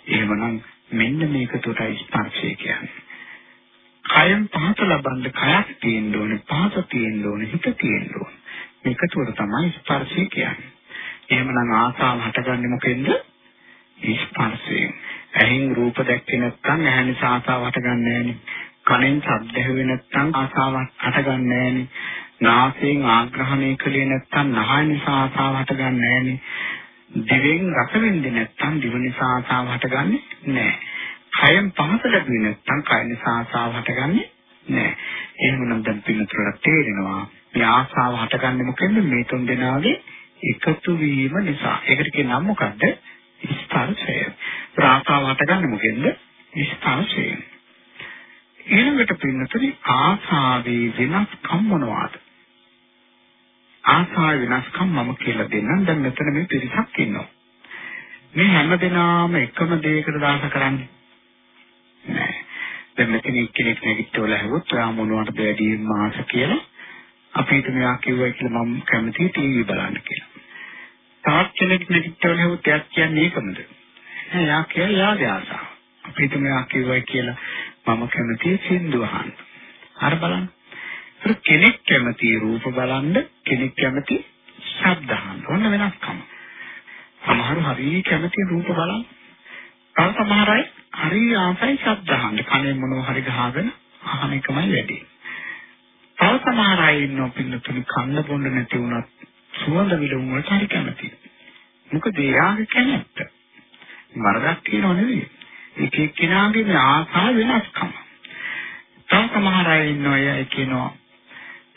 එහෙමනම් මෙන්න මේක තුටයි ස්පර්ශය කියන්නේ. කයෙන් පහත ලබන්න කයක් තියෙන්න ඕනේ, පහත තියෙන්න ඕනේ, හිත තියෙන්න ඕනේ. මේක තුර තමයි ස්පර්ශය කියන්නේ. එහෙමනම් ආසාව හටගන්නේ මොකෙන්ද? ස්පර්ශයෙන්. ඇහෙන් රූප දැක්කේ නැත්නම් ඇහැ නිසා ආසාව හටගන්නේ නැහනේ. කනෙන් ශබ්ද ඇහුවේ නැත්නම් ආසාවක් හටගන්නේ නැහනේ. නාසයෙන් ආග්‍රහණය කළේ නැත්නම් නහය නිසා ආසාව හටගන්නේ නැහනේ. දිවෙන් රස විඳින්නේ නැත්නම් දිව නිසා ආසාව හටගන්නේ නැහැ. කයෙන් පහස ලැබුණේ නැත්නම් කය නිසා ආසාව හටගන්නේ නැහැ. එහෙමනම් දැන් පින්නතුරට තේරෙනවා මේ ආසාව හටගන්නේ මොකෙන්ද මේ තුන් දෙනාගේ එකතු වීම නිසා. ඒකට කියන නම මොකද්ද? ස්පර්ශය. ආසාව හටගන්නේ මොකෙන්ද? ස්පර්ශය. ඊළඟට පින්නතුනි ආසාවේ වෙනස්කම් මොනවාද? ආසාවේ වෙනස්කම් මම කියලා දෙන්නම්. දැන් මෙතන මේ පිරිසක් ඉන්නවා. මේ හැමදෙනාම එකම දෙයකට දාස කරන්නේ නෑ. දැන් මෙතන එක්කෙනෙක් නැගිටවලා හැවොත් ඔයා මොනවටද වැඩිම ආස කියලා අපි හිතමු යා කිව්වයි කියලා මම කැමතියි ටීවී බලන්න කියලා. තාත් කෙනෙක් නැගිටවලා හැවොත් එයා කියන්නේ ඒකමද? නෑ යා කියන්නේ යාගේ ආසාව. අපි හිතමු යා කිව්වයි කියලා මම කැමතියි සින්දු අහන්න. අර බලන්න. ඒක කෙනෙක් කැමති රූප බලන්න කෙනෙක් කැමති ශබ්ද අහන්න. ඔන්න වෙනස්කම. සමහර හරි කැමති රූප බලන්න. තව සමහර අය හරි ආසයි ශබ්ද අහන්න. කනේ මොනවා හරි ගහගෙන අහන එකමයි වැඩි. තව සමහර අය ඉන්නව පින්නතුනි කන්න බොන්න නැති වුණත් සුවඳ විලවුන් වලට හරි කැමති. මොකද එයාගේ කැමැත්ත. වරදක් කියනව නෙවෙයි. එක එක්කෙනාගේ මේ ආසාව වෙනස්කම. තව සමහර අය ඉන්නවා අය කියනවා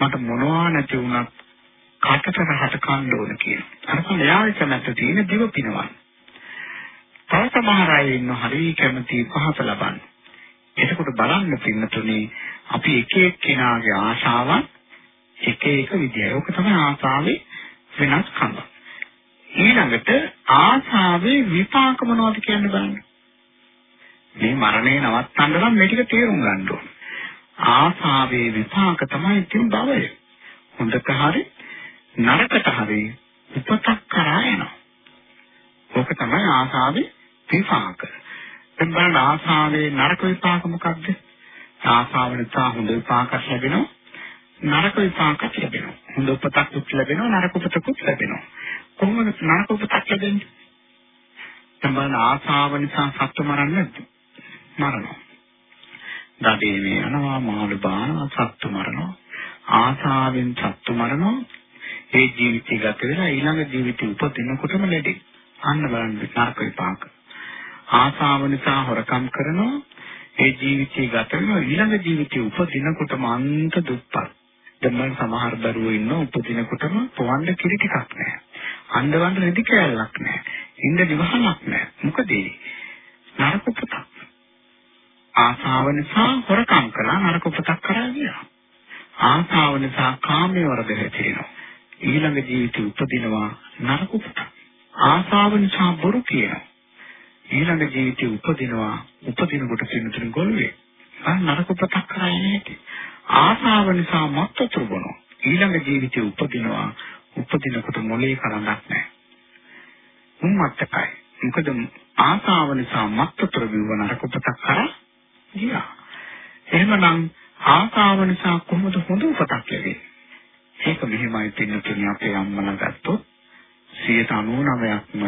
මට මොනවා නැති වුණත් කටට රහට කන්න ඕන කියන. අර එයාගේ කැමැත්ත තියෙන දිව පිනවන්න. තව සමහර අය ඉන්න හරි කැමති පහත ලබන්න. එතකොට බලන්න පින්නතුනේ අපි එක එක්කෙනාගේ ආශාවන් එක එක විදියයි. ඔක තමයි ආශාවේ වෙනස්කම. ඊළඟට ආසාවේ විපාක මොනවද කියන්න බලන්න. මේ මරණය නවත්තන්න නම් මේ ටික තේරුම් ගන්න ඕනේ. ආසාවේ විපාක තමයි තින් භවය. හොඳට හරි නරකට හරි උපතක් කරා යනවා. ඕක තමයි ආසාවේ විපාක. දැන් බලන්න ආසාවේ නරක විපාක මොකක්ද? ආසාව නිසා හොඳ විපාකක් ලැබෙනවා. නරක විපාකක් ලැබෙනවා. හොඳ උපතක් ලැබෙනවා නරක උපතකුත් ලැබෙනවා. කොහොමද නරක උපතක් ලැබෙන්නේ? දැන් බලන්න ආසාව නිසා සත්තු මරන්නේ නැද්ද? මරනවා. දඩේමේ යනවා මාළු බානවා සත්තු මරනවා. ආසාවෙන් සත්තු මරනවා. ඒ ජීවිතය ගත වෙලා ඊළඟ ජීවිතය උපදිනකොටම ලැබෙයි. අන්න බලන්න නරක විපාක. ආසාව නිසා හොරකම් කරනවා. ඒ ජීවිතය ගත වෙනවා ඊළඟ ජීවිතය උපදිනකොටම අන්ත දුප්පත්. දැන් සමහර දරුවෝ ඉන්න උපදිනකොටම පොවන්න කිරි ටිකක් නැහැ. අන්දවන්න රෙදි කෑල්ලක් නැහැ. ඉන්න දිවහලක් නැහැ. මොකද ඒ නරක පුතක්. ආසාව නිසා හොරකම් කළා නරක පුතක් කරා ගියා. ආසාව නිසා කාමයේ වරද හැතිරෙනවා. ඊළඟ ජීවිතේ උපදිනවා නරක පුතක්. ආසාව නිසා බොරු කියනවා. ඊළඟ ජීවිතේ උපදිනවා උපදිනකොට සින්නතුන් ගොල්වේ. ආ නරක පුතක් කරා නැහැටි. ආසාව නිසා මත්තුරු බොනවා. ඊළඟ ජීවිතේ උපදිනවා උපදිනකොට මොලේ කරඳක් නැහැ. උම්මත්තකයි. මොකද ආසාව නිසා මත්තුරු බිව්ව නරක පුතක් කරා ගියා. එහෙමනම් ආසාව නිසා කොහොමද හොඳ උපතක් ලැබෙන්නේ? ඒක මෙහෙමයි පින්නතුනි අපේ අම්මලා ගත්තොත් 99%ක්ම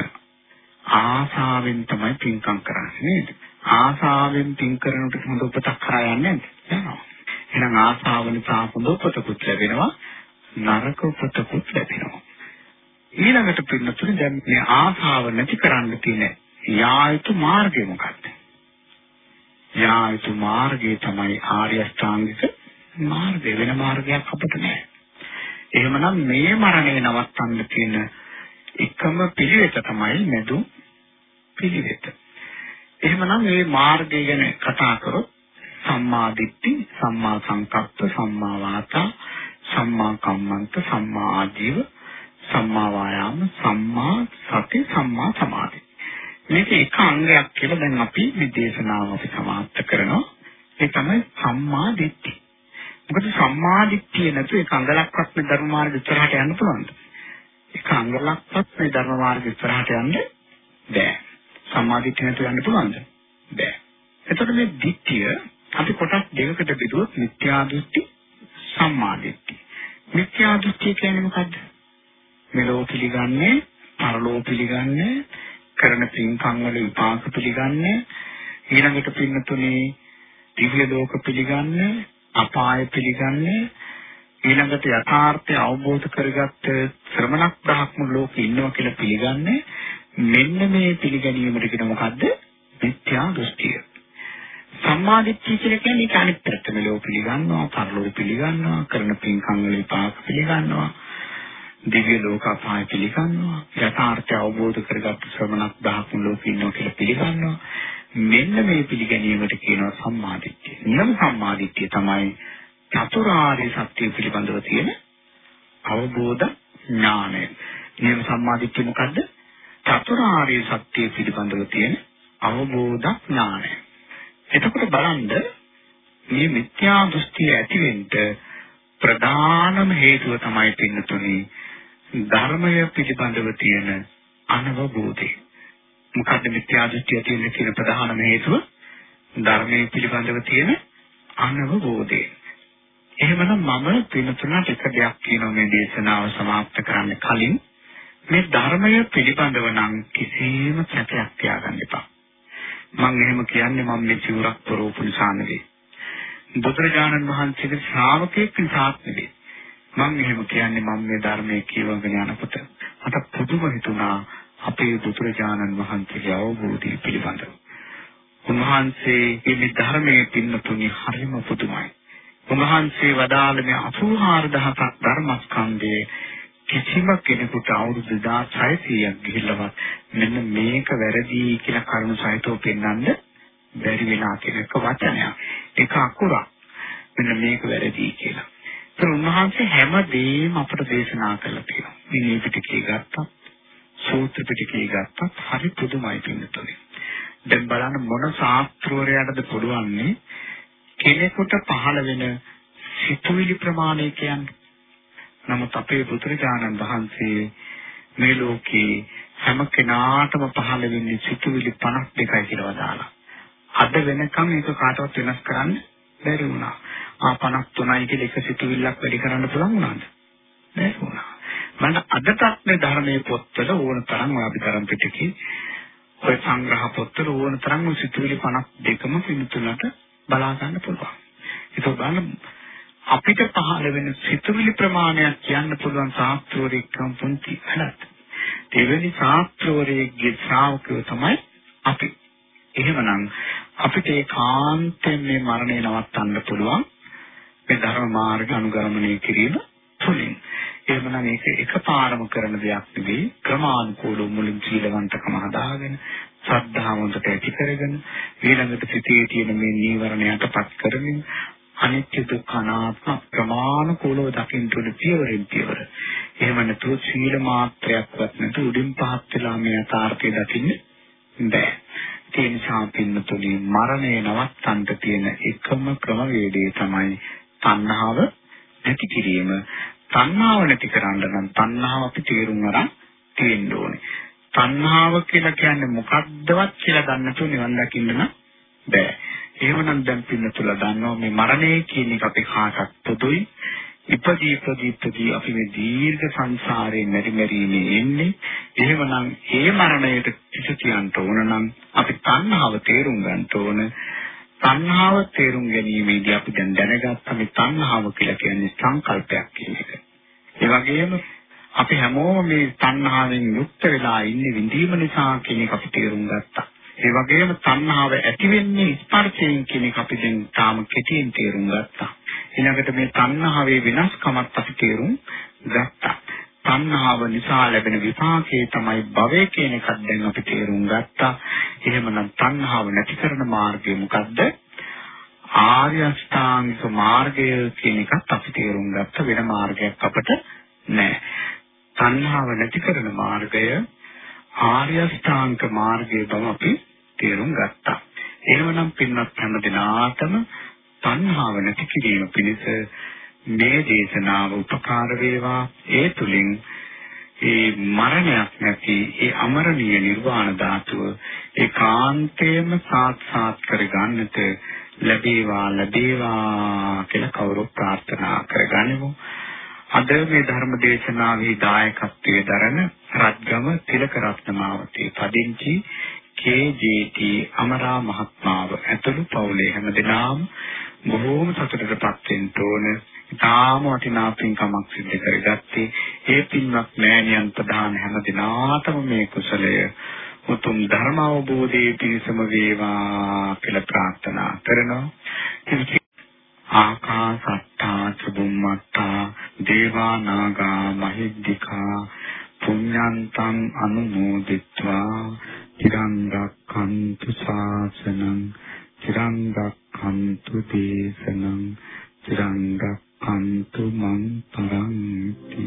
ආසාවෙන් තමයි පින්කම් කරන්නේ නේද? ආසාවෙන් පින් කරනකොට හොඳ උපතක් කරා යන්නේ නැද්ද? යනවා. එහෙනම් ආසාව නිසා හොඳ උපතකුත් ලැබෙනවා නරක උපතකුත් ලැබෙනවා. ඊළඟට පින්නතුනි දැන් මේ ආසාව නැති කරන්න තියෙන යායුතු මාර්ගය මොකක්ද? යායුතු මාර්ගය තමයි ආර්ය අෂ්ටාංගික මාර්ගය වෙන මාර්ගයක් අපිට නැහැ. එහෙමනම් මේ මරණය නවත්තන්න තියෙන එකම පිළිවෙත තමයි නදු පිළිවෙත. එහෙමනම් මේ මාර්ගය ගැන කතා කරොත් සම්මා දිට්ඨි, සම්මා සංකප්ප, සම්මා වාචා, සම්මා කම්මන්ත, සම්මා ආජීව, සම්මා වායාම, සම්මා සති, සම්මා සමාධි. මේක එක අංගයක් කියලා දැන් අපි මේ දේශනාව අපි සමාප්ත කරනවා. ඒ තමයි සම්මා දිට්ඨි. මොකද සම්මාදිට්ඨිය නැතු ඒක අංගලක්වත් මේ ධර්ම මාර්ග ඉස්සරහට යන්න පුළුවන්ද? ඒක අංගලක්වත් මේ ධර්ම මාර්ග ඉස්සරහට යන්න බෑ. සම්මාදිට්ඨිය නැතු යන්න පුළුවන්ද? බෑ. එතකොට මේ දිට්ඨිය අපි කොටස් දෙකකට බෙදුවොත් මිත්‍යා දෘෂ්ටි සම්මාදිට්ඨි. මිත්‍යා දෘෂ්ටි කියන්නේ මොකද්ද? මෙලෝ පිළිගන්නේ, පරලෝ පිළිගන්නේ, කරන පින්කම් වල විපාක පිළිගන්නේ, ඊළඟට පින්නතුනේ දිව්‍ය ලෝක පිළිගන්නේ අපාය පිළිගන්නේ ඊළඟට යථාර්ථය අවබෝධ කරගත්ත ශ්‍රමණක් දහක්ම ලෝකේ ඉන්නවා කියලා පිළිගන්නේ මෙන්න මේ පිළිගැනීමට කියන මොකද්ද? මිත්‍යා දෘෂ්ටිය. සම්මාදිට්ඨිය කියලා කියන්නේ ඒක අනිත් පැත්තම ලෝක පිළිගන්නවා පරලෝක පිළිගන්නවා කරන පින්කම් වල විපාක පිළිගන්නවා. දිව්‍ය ලෝක අපාය පිළිගන්නවා යථාර්ථය අවබෝධ කරගත්ත ශ්‍රමණක් දහක්ම ලෝකේ ඉන්නවා කියලා පිළිගන්නවා මෙන්න මේ පිළිගැනීමට කියනවා සම්මාදිට්ඨිය. නියම සම්මාදිට්ඨිය තමයි චතුරාර්ය සත්‍ය පිළිබඳව තියෙන අවබෝධ ඥානය. නියම සම්මාදිට්ඨිය මොකද්ද? චතුරාර්ය සත්‍ය පිළිබඳව තියෙන අවබෝධ ඥානය. එතකොට බලන්න මේ මිත්‍යා දෘෂ්ටිය ඇතිවෙන්න ප්‍රධානම හේතුව තමයි පින්නතුනේ ධර්මය පිළිබඳව තියෙන අනවබෝධය. මොකද්ද මිත්‍යා දෘෂ්ටිය තියෙන කියන ප්‍රධානම හේතුව ධර්මයේ පිළිබඳව තියෙන අනවබෝධය. එහෙමනම් මම පිනතුනට එක දෙයක් කියනවා මේ දේශනාව સમાપ્ત කරන්න කලින් මේ ධර්මය පිළිබඳව නම් කිසිම සැකයක් තියාගන්න එපා. මම එහෙම කියන්නේ මම මේ චිවරක් පරෝපු නිසා නෙවෙයි. බුදුරජාණන් වහන්සේගේ ශ්‍රාවකෙක් නිසා නෙවෙයි. මම එහෙම කියන්නේ මම මේ ධර්මයේ කියවගෙන යනකොට මට පුදුම හිතුණා අපේ බුදුරජාණන් වහන්සේගේ අවබෝධය පිළිබඳව. උන්වහන්සේ මේ ධර්මයේ පින්නතුනි හරිම පුදුමයි. උන්වහන්සේ වදාළ මේ 84000ක් ධර්මස්කන්ධයේ කිසිම කෙනෙකුට අවුරුදු 2600ක් ගිහිල්ලවත් මෙන්න මේක වැරදි කියලා කරුණු සහිතව පෙන්වන්න බැරි වෙනා කියන එක වචනයක්. ඒක අකුරක්. මෙන්න මේක වැරදි කියලා. ඒ උන්වහන්සේ හැම දෙයක්ම අපට දේශනා කළා තියෙනවා. මේ පිටකේ ගත්තා සූත්‍ර පිටකේ ගත්තත් හරි පුදුමයි පින්නතුනේ. දැන් බලන්න මොන ශාස්ත්‍රවරයාටද පුළුවන්නේ කෙනෙකුට පහළ වෙන සිතුවිලි ප්‍රමාණය කියන්නේ. නමුත් අපේ බුදුරජාණන් වහන්සේ මේ ලෝකේ හැම කෙනාටම පහළ වෙන්නේ සිතුවිලි 52යි කියලා දාලා. අද වෙනකම් ඒක කාටවත් වෙනස් කරන්න බැරි වුණා. ආ 53යි කියලා එක සිතුවිල්ලක් වැඩි කරන්න පුළුවන් වුණාද? බැරි වුණා. මම අදටත් මේ ධර්මයේ පොත්වල ඕන තරම් වාපිතරම් පිටකේ ඔය සංග්‍රහ පොත්වල ඕන තරම් සිතුවිලි 52ම පිටුලට බලා ගන්න පුළුවන්. ඒක බලන්න අපිට පහළ වෙන සිතුවිලි ප්‍රමාණයක් කියන්න පුළුවන් ශාස්ත්‍රෝරිකම් පුංචි වැඩක්. දෙවෙනි ශාස්ත්‍රෝරයේ ශ්‍රාවකයෝ තමයි අපි. එහෙමනම් අපිට ඒකාන්තයෙන් මේ මරණය නවත්තන්න පුළුවන් මේ ධර්ම මාර්ග අනුගමනය කිරීම තුළින්. එහෙමනම් මේක එකපාරම කරන දෙයක් නෙවෙයි ක්‍රමානුකූලව මුලින් සීලවන්තකම හදාගෙන ශ්‍රද්ධාව හොඳට ඇති කරගෙන ඊළඟට සිතේ තියෙන මේ නීවරණයටපත් කරමින් අනිත්‍ය දුක්ඛ අනාත්ම ප්‍රමාණිකෝලව දකින්න උඩ පියවරෙන් පියවර. එහෙම නැතුව සීල මාත්‍රයක්වත් නැතුව උඩින් පහත් වෙලා මේ යථාර්ථය දකින්න බෑ. ඒ නිසා පින්නතුනි මරණය නවත්තන්න තියෙන එකම ක්‍රමවේදය තමයි තණ්හාව නැති කිරීම. තණ්හාව නැති කරන්න නම් තණ්හාව අපි තේරුම් අරන් තියෙන්න ඕනේ. තණ්හාව කියලා කියන්නේ මොකක්දවත් කියලා දන්නතු නිවන් දකින්න බෑ. එහෙමනම් දැන් පින්නතුල දන්නවා මේ මරණය කියන එක අපි කාටත් පොදුයි. ඉපදී ඉපදී ඉපදී අපි මේ දීර්ඝ සංසාරේ මෙරි මෙරිනේ එන්නේ. එහෙමනම් ඒ මරණයට පිටු කියන්න ඕන නම් අපි තණ්හාව තේරුම් ගන්න ඕන. තණ්හාව තේරුම් ගැනීමේදී අපි දැන් දැනගත්තා මේ තණ්හාව කියලා කියන්නේ සංකල්පයක් කියන එක. ඒ වගේම අපි හැමෝම මේ තණ්හාවෙන් යුක්ත වෙලා ඉන්නේ විඳීම නිසා කියන එක අපි තේරුම් ගත්තා. ඒ වගේම තණ්හාව ඇති වෙන්නේ ස්පර්ශයෙන් කියන එක අපි දැන් තාම කෙටියෙන් තේරුම් ගත්තා. ඊළඟට මේ තණ්හාවේ වෙනස්කමත් අපි තේරුම් ගත්තා. තණ්හාව නිසා ලැබෙන විපාකයේ තමයි භවය කියන එකක් දැන් අපි තේරුම් ගත්තා. එහෙමනම් තණ්හාව නැති කරන මාර්ගය මොකද්ද? ආර්ය අෂ්ටාංගික මාර්ගය කියන එකත් අපි තේරුම් ගත්ත වෙන මාර්ගයක් අපිට නැහැ. තණ්හාව නැති කරන මාර්ගය ආර්ය අෂ්ටාංග මාර්ගය බව අපි තේරුම් ගත්තා. එහෙමනම් පින්වත් හැම දිනාටම තණ්හාව නැති කිරීම පිණිස මේ දේශනාව උපකාර වේවා. ඒ තුලින් ඒ මරණයක් නැති ඒ අමරණීය නිර්වාණ ධාතුව ඒකාන්තයෙන්ම සාක්ෂාත් කරගන්නට ලැබේවා ලැබේවා කියලා කවුරු ප්‍රාර්ථනා කරගනිමු. අද මේ ධර්ම දේශනාවේ දායකත්වයේ දරන රත්ගම තිලක රත්නමාවතී පදිංචි KJT අමරා මහත්මාව ඇතුළු පවුලේ හැමදෙනාම බොහෝම සතුටටපත් වෙන්න ඕන. ඉතාම වටිනා පින්කමක් සිදු කරගත්තේ. ඒ පින්වත් මෑණියන් ප්‍රදාන හැම දිනාටම මේ කුසලය උතුම් ධර්ම අවබෝධයේ පිණසම වේවා කියලා ප්‍රාර්ථනා කරනවා. ආකාසට්ටා චුම්මත්තා දේවා නාග මහිද්దికා පුඤ්ඤන්තං අනුමෝදිත්වා. චිරන් රක්ඛන්තු ශාසනං චිරන් රක්ඛන්තු දේශනං චිරන් රක්ඛන්තු අන්තු මං පරන්ති